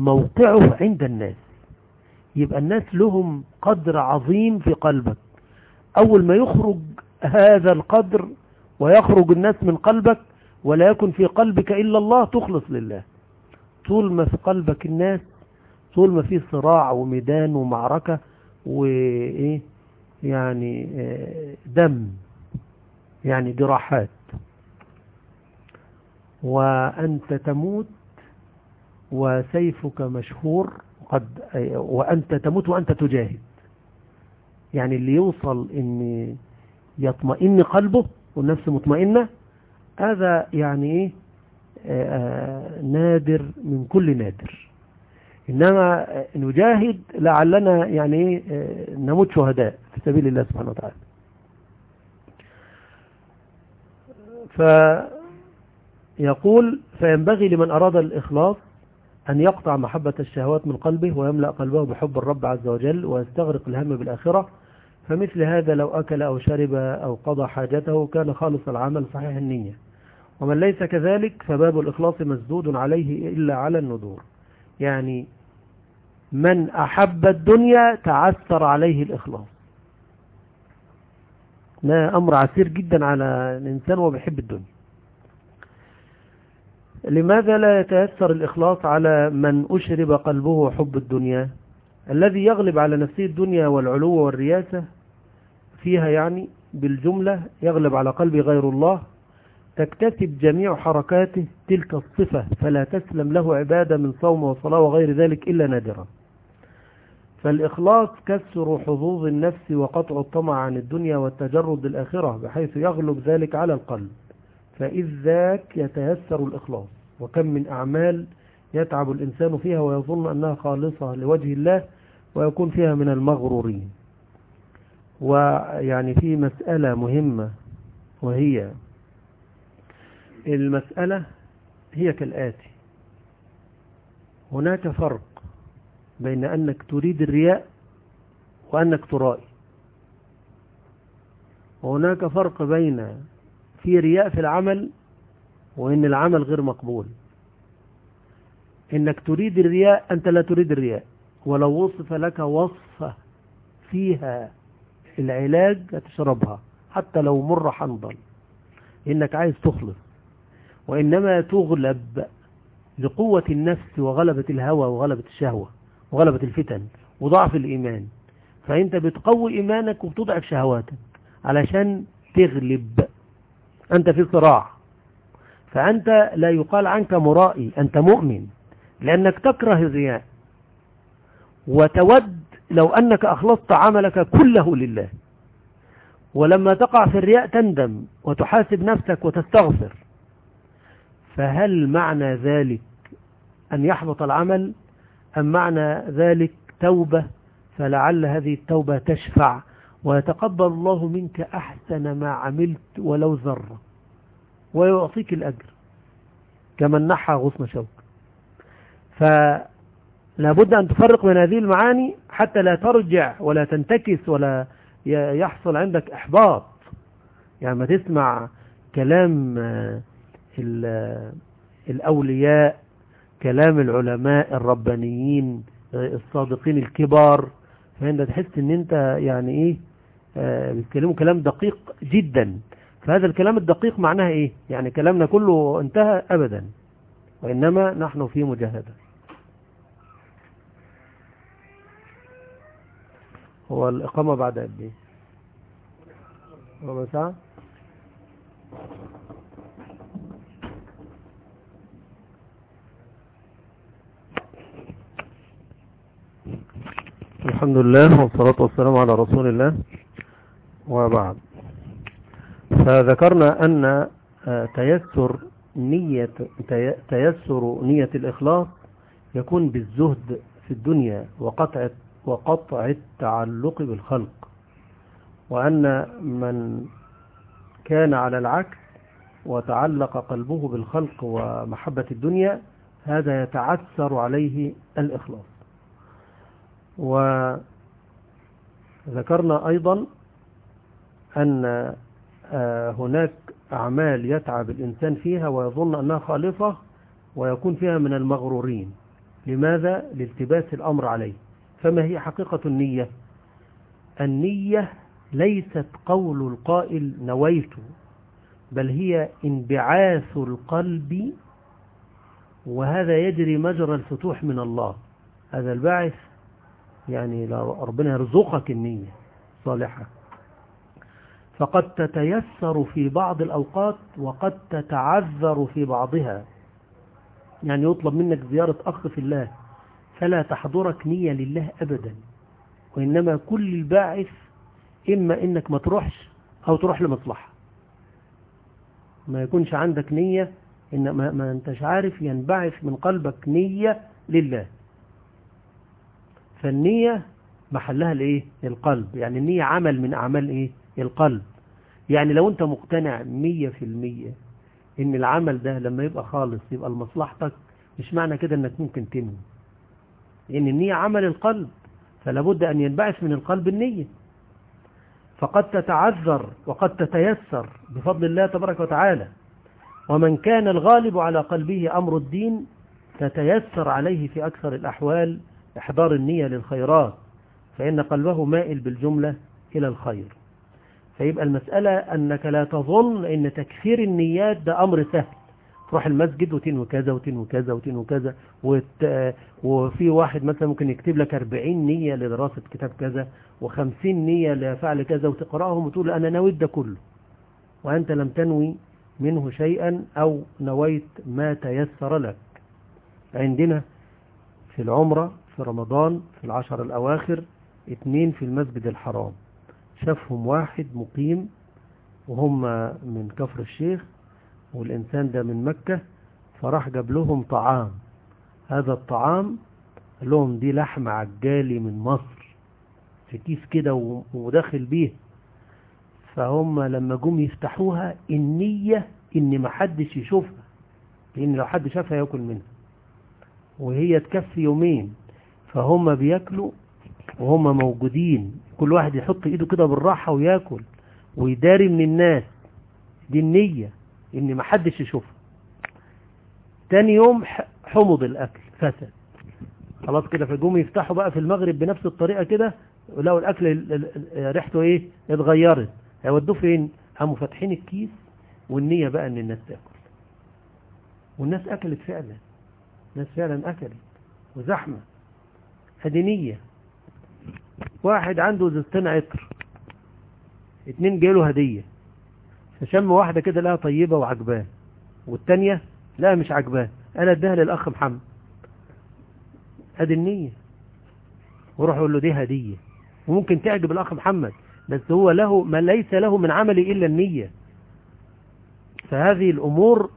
S1: موقعه عند الناس. يبقى الناس لهم قدر عظيم في قلبك. أول ما يخرج هذا القدر ويخرج الناس من قلبك ولا يكن في قلبك إلا الله تخلص لله. طول ما في قلبك الناس طول ما في صراع وميدان ومعركة وإيه يعني دم يعني جراحات. وأنت تموت وسيفك مشهور قد وأنت تموت وأنت تجاهد. يعني اللي يوصل ان يطمئن قلبه والنفس مطمئنة هذا يعني إيه؟ نادر من كل نادر. إنما نجاهد لعلنا يعني إيه؟ نموت شهداء في سبيل الله سبحانه وتعالى. فيقول فينبغي لمن أراد الإخلاص أن يقطع محبة الشهوات من قلبه ويملأ قلبه بحب الرب عز وجل ويستغرق الهم بالآخرة. فمثل هذا لو أكل أو شرب أو قضى حاجته كان خالص العمل صحيح النية. ومن ليس كذلك فباب الإخلاص مسدود عليه إلا على الندور يعني من أحب الدنيا تعثر عليه الإخلاص. لا أمر عسير جدا على الإنسان وهو بيحب الدنيا. لماذا لا يتأثر الإخلاص على من أشرب قلبه حب الدنيا؟ الذي يغلب على نفسه الدنيا والعلو والرياسة فيها يعني بالجملة يغلب على قلب غير الله تكتسب جميع حركاته تلك الصفة فلا تسلم له عبادة من صوم وصلاة وغير ذلك إلا نادرا. فالإخلاص كسر حظوظ النفس وقطع الطمع عن الدنيا والتجرد الآخرة بحيث يغلب ذلك على القلب. فإذ ذاك يتيسر الإخلاص وكم من أعمال يتعب الإنسان فيها ويظن أنها خالصة لوجه الله ويكون فيها من المغرورين. ويعني في مسألة مهمة وهي المسألة هي كالآتي. هناك فرق بين أنك تريد الرياء وأنك ترائي. وهناك فرق بين في رياء في العمل وإن العمل غير مقبول. إنك تريد الرياء أنت لا تريد الرياء. ولو وصف لك وصفة فيها العلاج تشربها حتى لو مر حنظل. إنك عايز تخلص. وإنما تغلب لقوة النفس وغلبة الهوى وغلبة الشهوة وغلبة الفتن وضعف الإيمان. فأنت بتقوي إيمانك وبتضعف شهواتك علشان تغلب. أنت في صراع. فأنت لا يقال عنك مرائي أنت مؤمن لأنك تكره الرياء. وتود لو أنك أخلصت عملك كله لله. ولما تقع في الرياء تندم وتحاسب نفسك وتستغفر. فهل معنى ذلك أن يحبط العمل؟ أم معنى ذلك توبة؟ فلعل هذه التوبة تشفع. ويتقبل الله منك أحسن ما عملت ولو ذرة ويعطيك الأجر. كمن نحى غصن شوك. فلا بد أن تفرق من هذه المعاني حتى لا ترجع ولا تنتكس ولا يحصل عندك إحباط. يعني ما تسمع كلام الأولياء كلام العلماء الربانيين الصادقين الكبار. فأنت تحس إن أنت يعني إيه بيتكلموا كلام دقيق جدا. فهذا الكلام الدقيق معناها إيه؟ يعني كلامنا كله انتهى ابدا وإنما نحن في مجاهدة. هو الإقامة بعد قد إيه؟ ربع ساعة. الحمد لله والصلاة والسلام على رسول الله. وبعد فذكرنا أن تيسر نية تيسر نية الإخلاص يكون بالزهد في الدنيا وقطع وقطع التعلق بالخلق. وأن من كان على العكس وتعلق قلبه بالخلق ومحبة الدنيا هذا يتعثر عليه الإخلاص. وذكرنا أيضا أن هناك أعمال يتعب الإنسان فيها ويظن أنها خالصة ويكون فيها من المغرورين لماذا؟ لالتباس الأمر عليه فما هي حقيقة النية؟ النية ليست قول القائل نويت بل هي انبعاث القلب وهذا يجري مجرى الفتوح من الله هذا البعث يعني ربنا يرزقك النية صالحة فقد تتيسر في بعض الأوقات وقد تتعذر في بعضها. يعني يطلب منك زيارة أخ في الله فلا تحضرك نية لله أبدا وإنما كل الباعث إما إنك ما تروحش أو تروح لمصلحة. ما يكونش عندك نية إن ما, ما أنتش عارف ينبعث من قلبك نية لله. فالنية محلها الايه القلب يعني النية عمل من أعمال إيه؟ القلب. يعني لو انت مقتنع مية في المية إن العمل ده لما يبقى خالص يبقى لمصلحتك مش معنى كده إنك ممكن تنوي لأن النية عمل القلب فلا بد أن ينبعث من القلب النية. فقد تتعذر وقد تتيسر بفضل الله تبارك وتعالى. ومن كان الغالب على قلبه أمر الدين تتيسر عليه في أكثر الأحوال إحضار النية للخيرات. فإن قلبه مائل بالجملة إلى الخير. فيبقى المسألة أنك لا تظن أن تكثير النيات ده أمر سهل. تروح المسجد وتنوي كذا وتنوي كذا وتنوي كذا وت... وفي واحد مثلا ممكن يكتب لك 40 نية لدراسة كتاب كذا و50 نية لفعل كذا وتقرأهم وتقول أنا نويت ده كله. وأنت لم تنوي منه شيئا أو نويت ما تيسر لك. عندنا في العمرة في رمضان في العشر الأواخر اتنين في المسجد الحرام. شافهم واحد مقيم وهم من كفر الشيخ والإنسان ده من مكة فراح جاب لهم طعام. هذا الطعام قال لهم دي لحم عجالي من مصر في كيس كده وداخل بيه فهم لما جم يفتحوها النية إن ما حدش يشوفها لأن لو حد شافها ياكل منها. وهي تكفي يومين فهم بياكلوا وهم موجودين. كل واحد يحط ايده كده بالراحة وياكل ويداري من الناس. دي النية ان ما حدش يشوفها. تاني يوم حمض الأكل فسد خلاص كده فجوم يفتحوا بقى في المغرب بنفس الطريقة كده ولو الأكل ريحته إيه؟ اتغيرت. هيودوه فين؟ قاموا فاتحين الكيس والنية بقى ان الناس تاكل. والناس أكلت فعلا. الناس فعلا أكلت. وزحمة. هذه نية. واحد عنده زستين عطر. اتنين جاله هدية. فشم واحدة كده لها طيبة وعجباه والتانية لا مش عجباه أنا اديها للأخ محمد. ادي النية. وروح يقول له دي هدية. وممكن تعجب الأخ محمد. بس هو له ما ليس له من عمله إلا النية. فهذه الأمور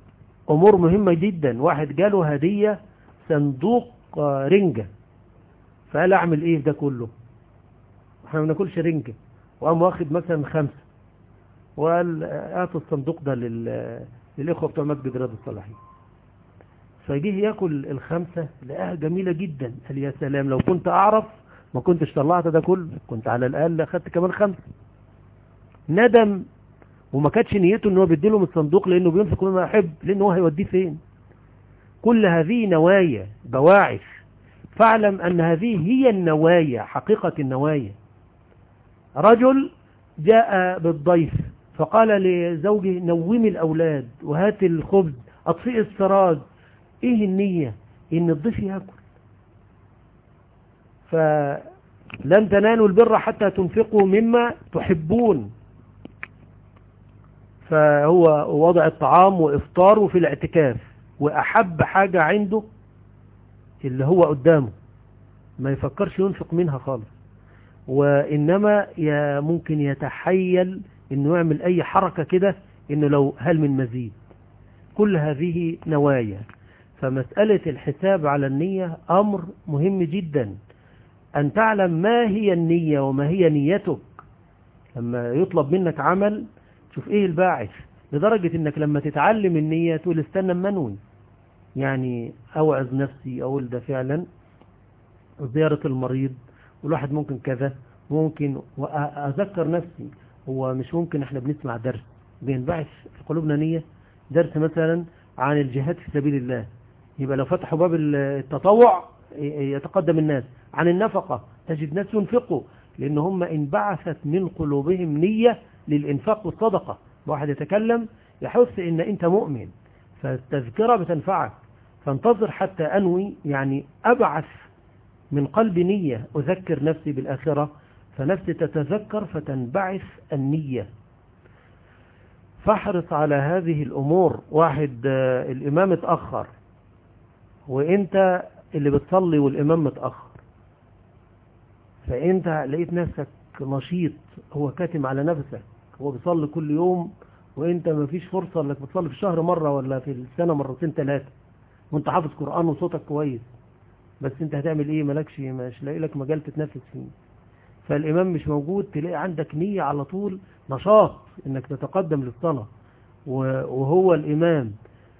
S1: أمور مهمة جدا. واحد جاله هدية صندوق رنجة. فقال أعمل إيه ده كله؟ إحنا ما بناكلش رنجة. وقام واخد مثلا خمسة. وقال اعطوا الصندوق ده لل... للإخوة بتوع مسجد رياض الصالحين فجه ياكل الخمسة لقاها جميلة جدا. قال يا سلام لو كنت أعرف ما كنتش طلعت ده كله كنت على الأقل أخدت كمان خمسة. ندم وما كانتش نيته إن هو بيديله من الصندوق لأنه بينفق مما يحب لأنه هو هيوديه فين؟ كل هذه نوايا بواعث. فاعلم أن هذه هي النوايا حقيقة النوايا. رجل جاء بالضيف فقال لزوجه نومي الأولاد وهات الخبز أطفئ السراج. إيه النية؟ إن الضيف يأكل. فلن تنالوا البر حتى تنفقوا مما تحبون. فهو وضع الطعام وإفطاره في الاعتكاف. وأحب حاجة عنده اللي هو قدامه. ما يفكرش ينفق منها خالص. وإنما ممكن يتحيل إنه يعمل أي حركة كده إنه لو هل من مزيد. كل هذه نوايا. فمسألة الحساب على النية أمر مهم جدا. أن تعلم ما هي النية وما هي نيتك. لما يطلب منك عمل شوف إيه الباعث. لدرجة إنك لما تتعلم النية تقول استنى منوي يعني أوعظ نفسي أقول ده فعلا. زيارة المريض والواحد ممكن كذا ممكن وأذكر نفسي هو مش ممكن إحنا بنسمع درس بينبعث في قلوبنا نية درس مثلا عن الجهاد في سبيل الله يبقى لو فتحوا باب التطوع يتقدم الناس. عن النفقة تجد ناس ينفقوا لأن هم انبعثت من قلوبهم نية للإنفاق والصدقة. واحد يتكلم يحس إن أنت مؤمن فالتذكرة بتنفعك. فانتظر حتى أنوي يعني أبعث من قلب نية أذكر نفسي بالآخرة فنفسي تتذكر فتنبعث النية. فاحرص على هذه الأمور. واحد الإمام اتأخر وإنت اللي بتصلي والإمام متأخر. فإنت لقيت نفسك نشيط هو كاتم على نفسك هو بيصلي كل يوم وإنت ما فيش فرصة إنك بتصلي في الشهر مرة ولا في السنة مرتين ثلاثة وإنت حافظ قرآن وصوتك كويس. بس انت هتعمل إيه؟ مالكش مش لاقي لك مجال تتنفس فيه. فالإمام مش موجود تلاقي عندك نية على طول نشاط إنك تتقدم للصلاة. وهو الإمام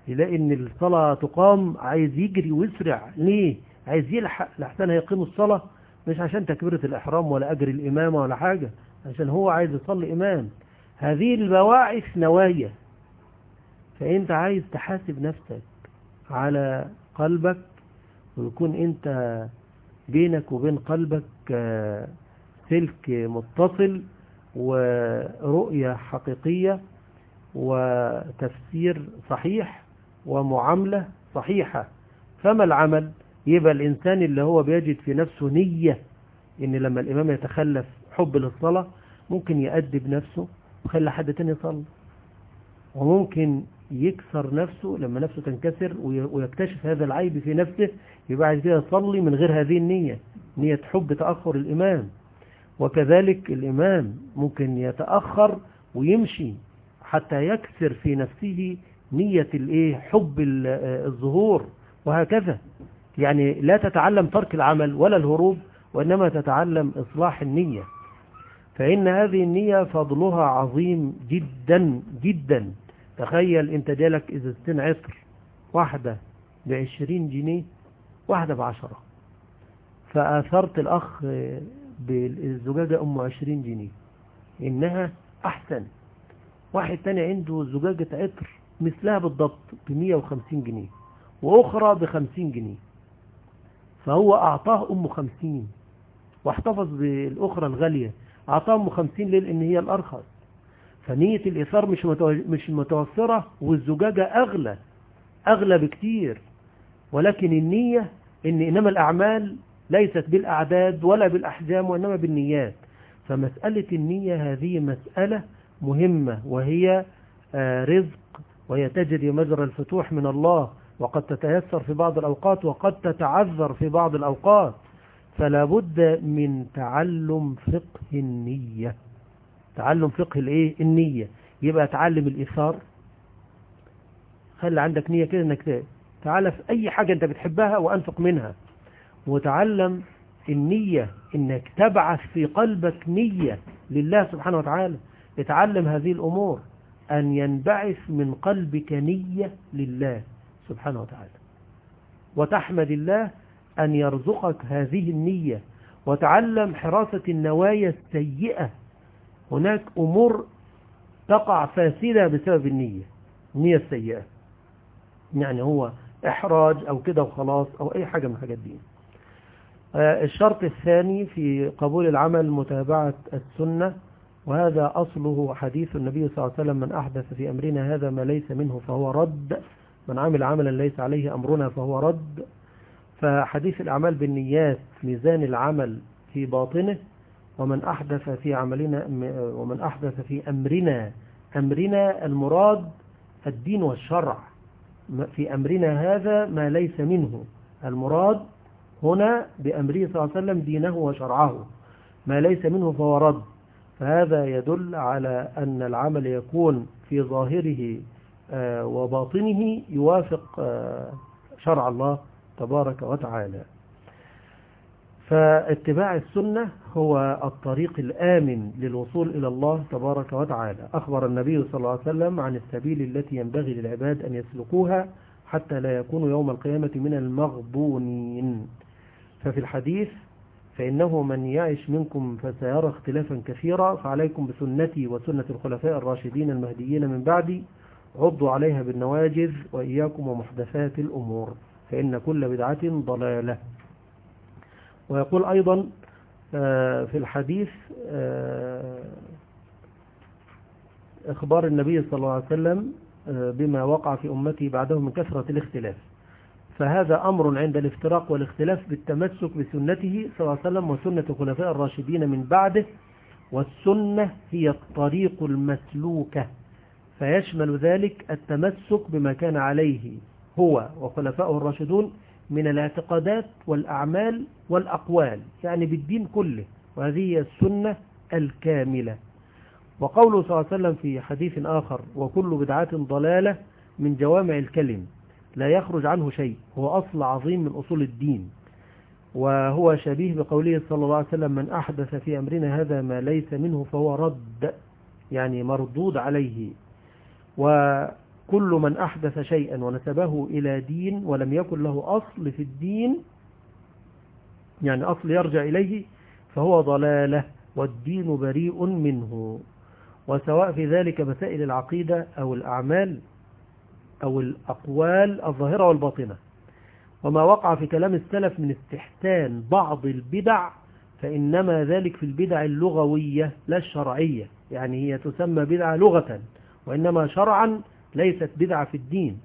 S1: يلاقي إن الصلاة تقام عايز يجري ويسرع. ليه؟ عايز يلحق. لحسن هيقيم الصلاة. مش عشان تكبيرة الإحرام ولا أجر الإمامة ولا حاجة. عشان هو عايز يصلي إمام. هذه البواعث نوايا. فأنت عايز تحاسب نفسك على قلبك ويكون أنت بينك وبين قلبك سلك متصل ورؤية حقيقية وتفسير صحيح ومعاملة صحيحة. فما العمل؟ يبقى الإنسان اللي هو بيجد في نفسه نية إن لما الإمام يتخلف حب للصلاة ممكن يأدب نفسه وخلي حد تاني يصلي. وممكن يكسر نفسه لما نفسه تنكسر ويكتشف هذا العيب في نفسه يبقى عايز كده يصلي من غير هذه النية نية حب تأخر الإمام. وكذلك الإمام ممكن يتأخر ويمشي حتى يكسر في نفسه نية الإيه حب الظهور وهكذا. يعني لا تتعلم ترك العمل ولا الهروب وإنما تتعلم إصلاح النية. فإن هذه النية فضلها عظيم جدا جدا. تخيل انت جالك ازازتين عطر واحدة بعشرين جنيه واحدة بعشرة. فآثرت الأخ بالزجاجة أم عشرين جنيه. إنها أحسن. واحد تاني عنده زجاجة عطر مثلها بالضبط بمية وخمسين جنيه وأخرى بخمسين جنيه. فهو أعطاه أم خمسين واحتفظ بالأخرى الغالية. أعطاه أم خمسين ليه؟ لأن هي الأرخص. فنية الإثار مش مش متوفرة والزجاجة أغلى أغلى بكتير ولكن النية إن إنما الأعمال ليست بالأعداد ولا بالأحجام وإنما بالنيات. فمسألة النية هذه مسألة مهمة وهي رزق وهي تجري مجرى الفتوح من الله وقد تتيسر في بعض الأوقات وقد تتعذر في بعض الأوقات. فلا بد من تعلم فقه النية. تعلم فقه الإيه؟ النية. يبقى تعلم الإثار خلي عندك نية كده إنك تعالى في أي حاجة أنت بتحبها وأنفق منها. وتعلم النية إنك تبعث في قلبك نية لله سبحانه وتعالى. اتعلم هذه الأمور. أن ينبعث من قلبك نية لله سبحانه وتعالى. وتحمد الله أن يرزقك هذه النية. وتعلم حراسة النوايا السيئة هناك أمور تقع فاسدة بسبب النية النية السيئة. يعني هو إحراج أو كده وخلاص أو أي حاجة من الحاجات دي. الشرط الثاني في قبول العمل متابعة السنة وهذا أصله حديث النبي صلى الله عليه وسلم من أحدث في أمرنا هذا ما ليس منه فهو رد. من عمل عملا ليس عليه أمرنا فهو رد. فحديث الأعمال بالنيات ميزان العمل في باطنه ومن أحدث في عملنا ومن أحدث في أمرنا أمرنا المراد الدين والشرع. في أمرنا هذا ما ليس منه. المراد هنا بأمره صلى الله عليه وسلم دينه وشرعه. ما ليس منه فهو رد. فهذا يدل على أن العمل يكون في ظاهره آه، وباطنه يوافق آه، شرع الله تبارك وتعالى. فاتباع السنة هو الطريق الآمن للوصول إلى الله تبارك وتعالى. أخبر النبي صلى الله عليه وسلم عن السبيل التي ينبغي للعباد أن يسلكوها حتى لا يكونوا يوم القيامة من المغبونين. ففي الحديث فإنه من يعش منكم فسيرى اختلافا كثيرا فعليكم بسنتي وسنة الخلفاء الراشدين المهديين من بعدي عضوا عليها بالنواجذ وإياكم ومحدثات الأمور فإن كل بدعة ضلالة. ويقول أيضا آه، في الحديث آه، إخبار النبي صلى الله عليه وسلم آه، بما وقع في أمتي بعده من كثرة الاختلاف. فهذا أمر عند الافتراق والاختلاف بالتمسك بسنته صلى الله عليه وسلم وسنة خلفاء الراشدين من بعده والسنة هي الطريق المسلوكة. فيشمل ذلك التمسك بما كان عليه هو وخلفاءه الراشدون من الاعتقادات والأعمال والأقوال يعني بالدين كله وهذه هي السنة الكاملة. وقوله صلى الله عليه وسلم في حديث آخر وكل بدعات ضلالة من جوامع الكلم لا يخرج عنه شيء هو أصل عظيم من أصول الدين. وهو شبيه بقوله صلى الله عليه وسلم من أحدث في أمرنا هذا ما ليس منه فهو رد. يعني مردود عليه. وكل من أحدث شيئا ونسبه إلى دين ولم يكن له أصل في الدين يعني أصل يرجع إليه فهو ضلالة والدين بريء منه. وسواء في ذلك مسائل العقيدة أو الأعمال أو الأقوال الظاهرة والباطنة. وما وقع في كلام السلف من استحسان بعض البدع فإنما ذلك في البدع اللغوية لا الشرعية يعني هي تسمى بدعة لغة وإنما شرعا ليست بدعة في الدين.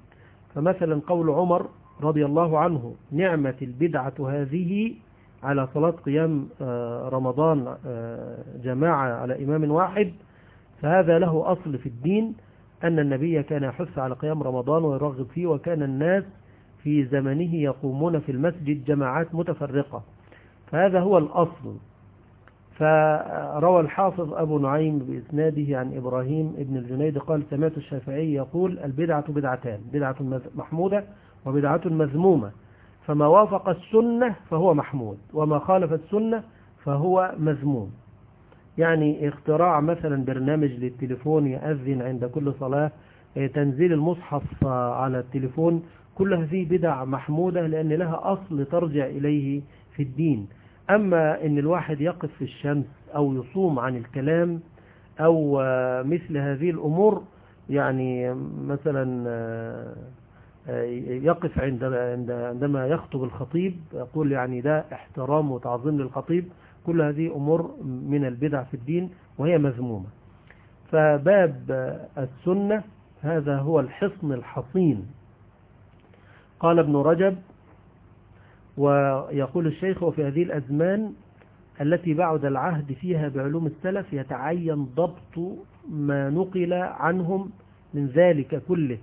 S1: فمثلا قول عمر رضي الله عنه نعمة البدعة هذه على صلاة قيام آه، رمضان آه، جماعة على إمام واحد. فهذا له أصل في الدين أن النبي كان يحث على قيام رمضان ويرغب فيه وكان الناس في زمنه يقومون في المسجد جماعات متفرقة. فهذا هو الأصل. فروى الحافظ أبو نعيم بإسناده عن إبراهيم ابن الجنيد قال سمعت الشافعي يقول البدعة بدعتان بدعة محمودة وبدعة مذمومة. فما وافق السنة فهو محمود وما خالف السنة فهو مذموم. يعني اختراع مثلا برنامج للتليفون يأذن عند كل صلاة آه، تنزيل المصحف على التليفون كل هذه بدع محمودة لأن لها أصل ترجع إليه في الدين. أما أن الواحد يقف في الشمس أو يصوم عن الكلام أو مثل هذه الأمور يعني مثلا آه، يقف عند عندما يخطب الخطيب يقول يعني ده احترام وتعظيم للخطيب كل هذه أمور من البدع في الدين وهي مذمومة. فباب السنة هذا هو الحصن الحصين. قال ابن رجب ويقول الشيخ وفي هذه الأزمان التي بعد العهد فيها بعلوم السلف يتعين ضبط ما نقل عنهم من ذلك كله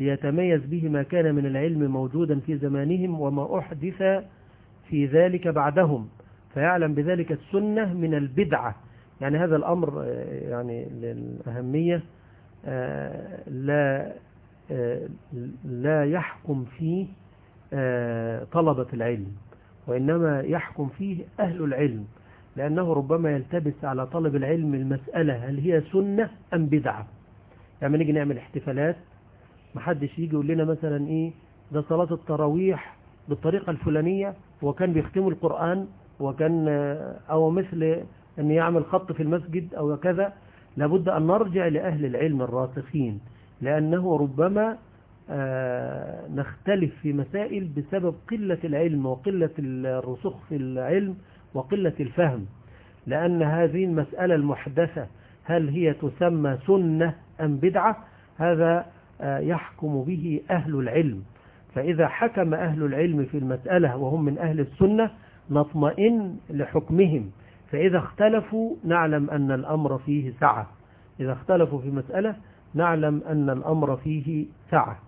S1: ليتميز به ما كان من العلم موجودا في زمانهم وما أحدث في ذلك بعدهم. فيعلم بذلك السنة من البدعة. يعني هذا الأمر يعني للأهمية آه، لا آه، لا يحكم فيه طلبة العلم وإنما يحكم فيه أهل العلم لأنه ربما يلتبس على طلب العلم المسألة هل هي سنة أم بدعة؟ يعني نيجي نعمل احتفالات محدش يجي يقول لنا مثلا إيه ده صلاة التراويح بالطريقة الفلانية وكان بيختموا القرآن وكان أو مثل أن يعمل خط في المسجد أو كذا لابد أن نرجع لأهل العلم الراسخين لأنه ربما آه، نختلف في مسائل بسبب قلة العلم وقلة الرسوخ في العلم وقلة الفهم. لأن هذه المسألة المحدثة هل هي تسمى سنة أم بدعة؟ هذا يحكم به أهل العلم. فإذا حكم أهل العلم في المسألة وهم من أهل السنة نطمئن لحكمهم. فإذا اختلفوا نعلم أن الأمر فيه سعة. إذا اختلفوا في مسألة نعلم أن الأمر فيه سعة.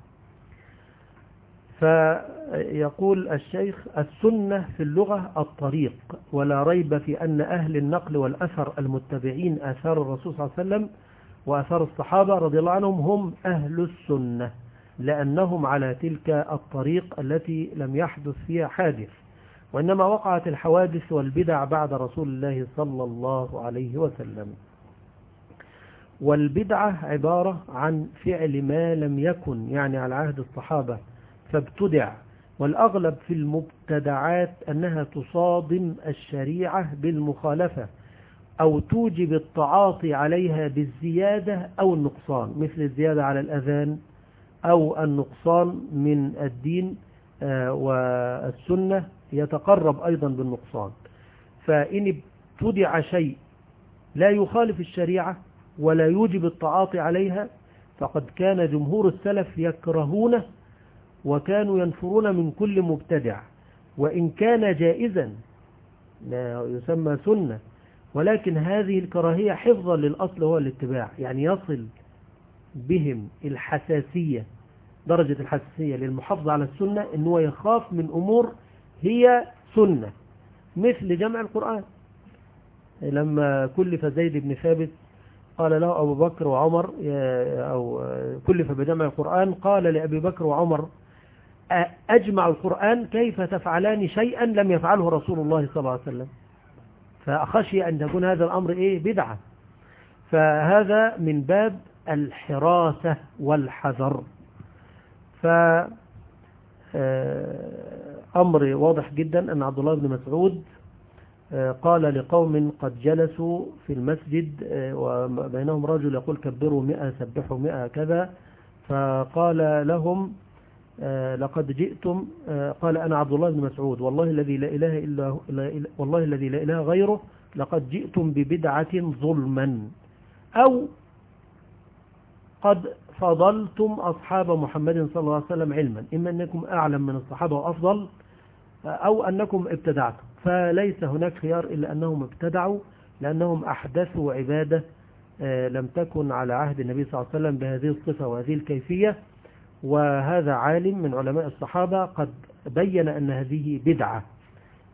S1: فيقول الشيخ السنة في اللغة الطريق ولا ريب في أن أهل النقل والأثر المتبعين آثار الرسول صلى الله عليه وسلم وآثار الصحابة رضي الله عنهم هم أهل السنة لأنهم على تلك الطريق التي لم يحدث فيها حادث وإنما وقعت الحوادث والبدع بعد رسول الله صلى الله عليه وسلم. والبدعة عبارة عن فعل ما لم يكن يعني على عهد الصحابة فابتدع والأغلب في المبتدعات أنها تصادم الشريعة بالمخالفة أو توجب التعاطي عليها بالزيادة أو النقصان مثل الزيادة على الأذان أو النقصان من الدين آه، والسنة يتقرب أيضا بالنقصان. فإن ابتدع شيء لا يخالف الشريعة ولا يوجب التعاطي عليها فقد كان جمهور السلف يكرهونه وكانوا ينفرون من كل مبتدع وإن كان جائزا لا يسمى سنة ولكن هذه الكراهية حفظا للأصل هو الاتباع يعني يصل بهم الحساسية درجة الحساسية للمحافظة على السنة أنه يخاف من أمور هي سنة مثل جمع القرآن. لما كلف زيد بن ثابت قال له أبو بكر وعمر أو كلف بجمع القرآن قال لأبي بكر وعمر أجمع القرآن كيف تفعلان شيئا لم يفعله رسول الله صلى الله عليه وسلم. فأخشي أن يكون هذا الأمر إيه؟ بدعة. فهذا من باب الحراسة والحذر. فأمر آه، واضح جدا أن عبد الله بن مسعود آه، قال لقوم قد جلسوا في المسجد آه، وبينهم رجل يقول كبروا مئة سبحوا مئة كذا. فقال لهم لقد جئتم قال أنا عبد الله بن مسعود. والله الذي لا إله إلا والله الذي لا إله غيره لقد جئتم ببدعة ظلما. أو قد فضلتم أصحاب محمد صلى الله عليه وسلم علما. إما أنكم أعلم من الصحابة وأفضل أو أنكم ابتدعتم. فليس هناك خيار إلا أنهم ابتدعوا لأنهم أحدثوا عبادة آه، لم تكن على عهد النبي صلى الله عليه وسلم بهذه الصفة وهذه الكيفية. وهذا عالم من علماء الصحابة قد بين أن هذه بدعة.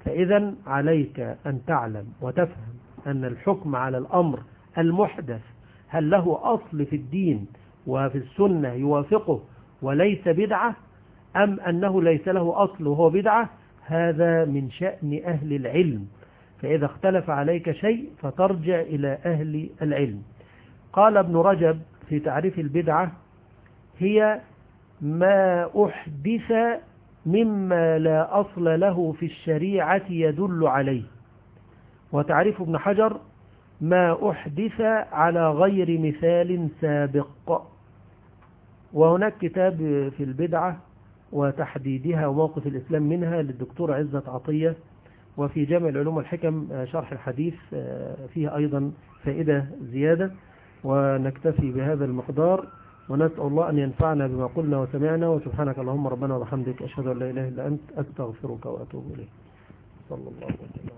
S1: فإذا عليك أن تعلم وتفهم أن الحكم على الأمر المحدث هل له أصل في الدين وفي السنة يوافقه وليس بدعة أم أنه ليس له أصل وهو بدعة؟ هذا من شأن أهل العلم. فإذا اختلف عليك شيء فترجع إلى أهل العلم. قال ابن رجب في تعريف البدعة هي ما أحدث مما لا أصل له في الشريعة يدل عليه. وتعريف ابن حجر ما أحدث على غير مثال سابق. وهناك كتاب في البدعة وتحديدها وموقف الإسلام منها للدكتور عزة عطية وفي جامع العلوم والحكم شرح الحديث فيه أيضا فائدة زيادة ونكتفي بهذا المقدار. ونسأل الله أن ينفعنا بما قلنا وسمعنا وسبحانك اللهم ربنا وبحمدك أشهد أن لا إله إلا أنت أستغفرك وأتوب إليك. صلى الله عليه وسلم.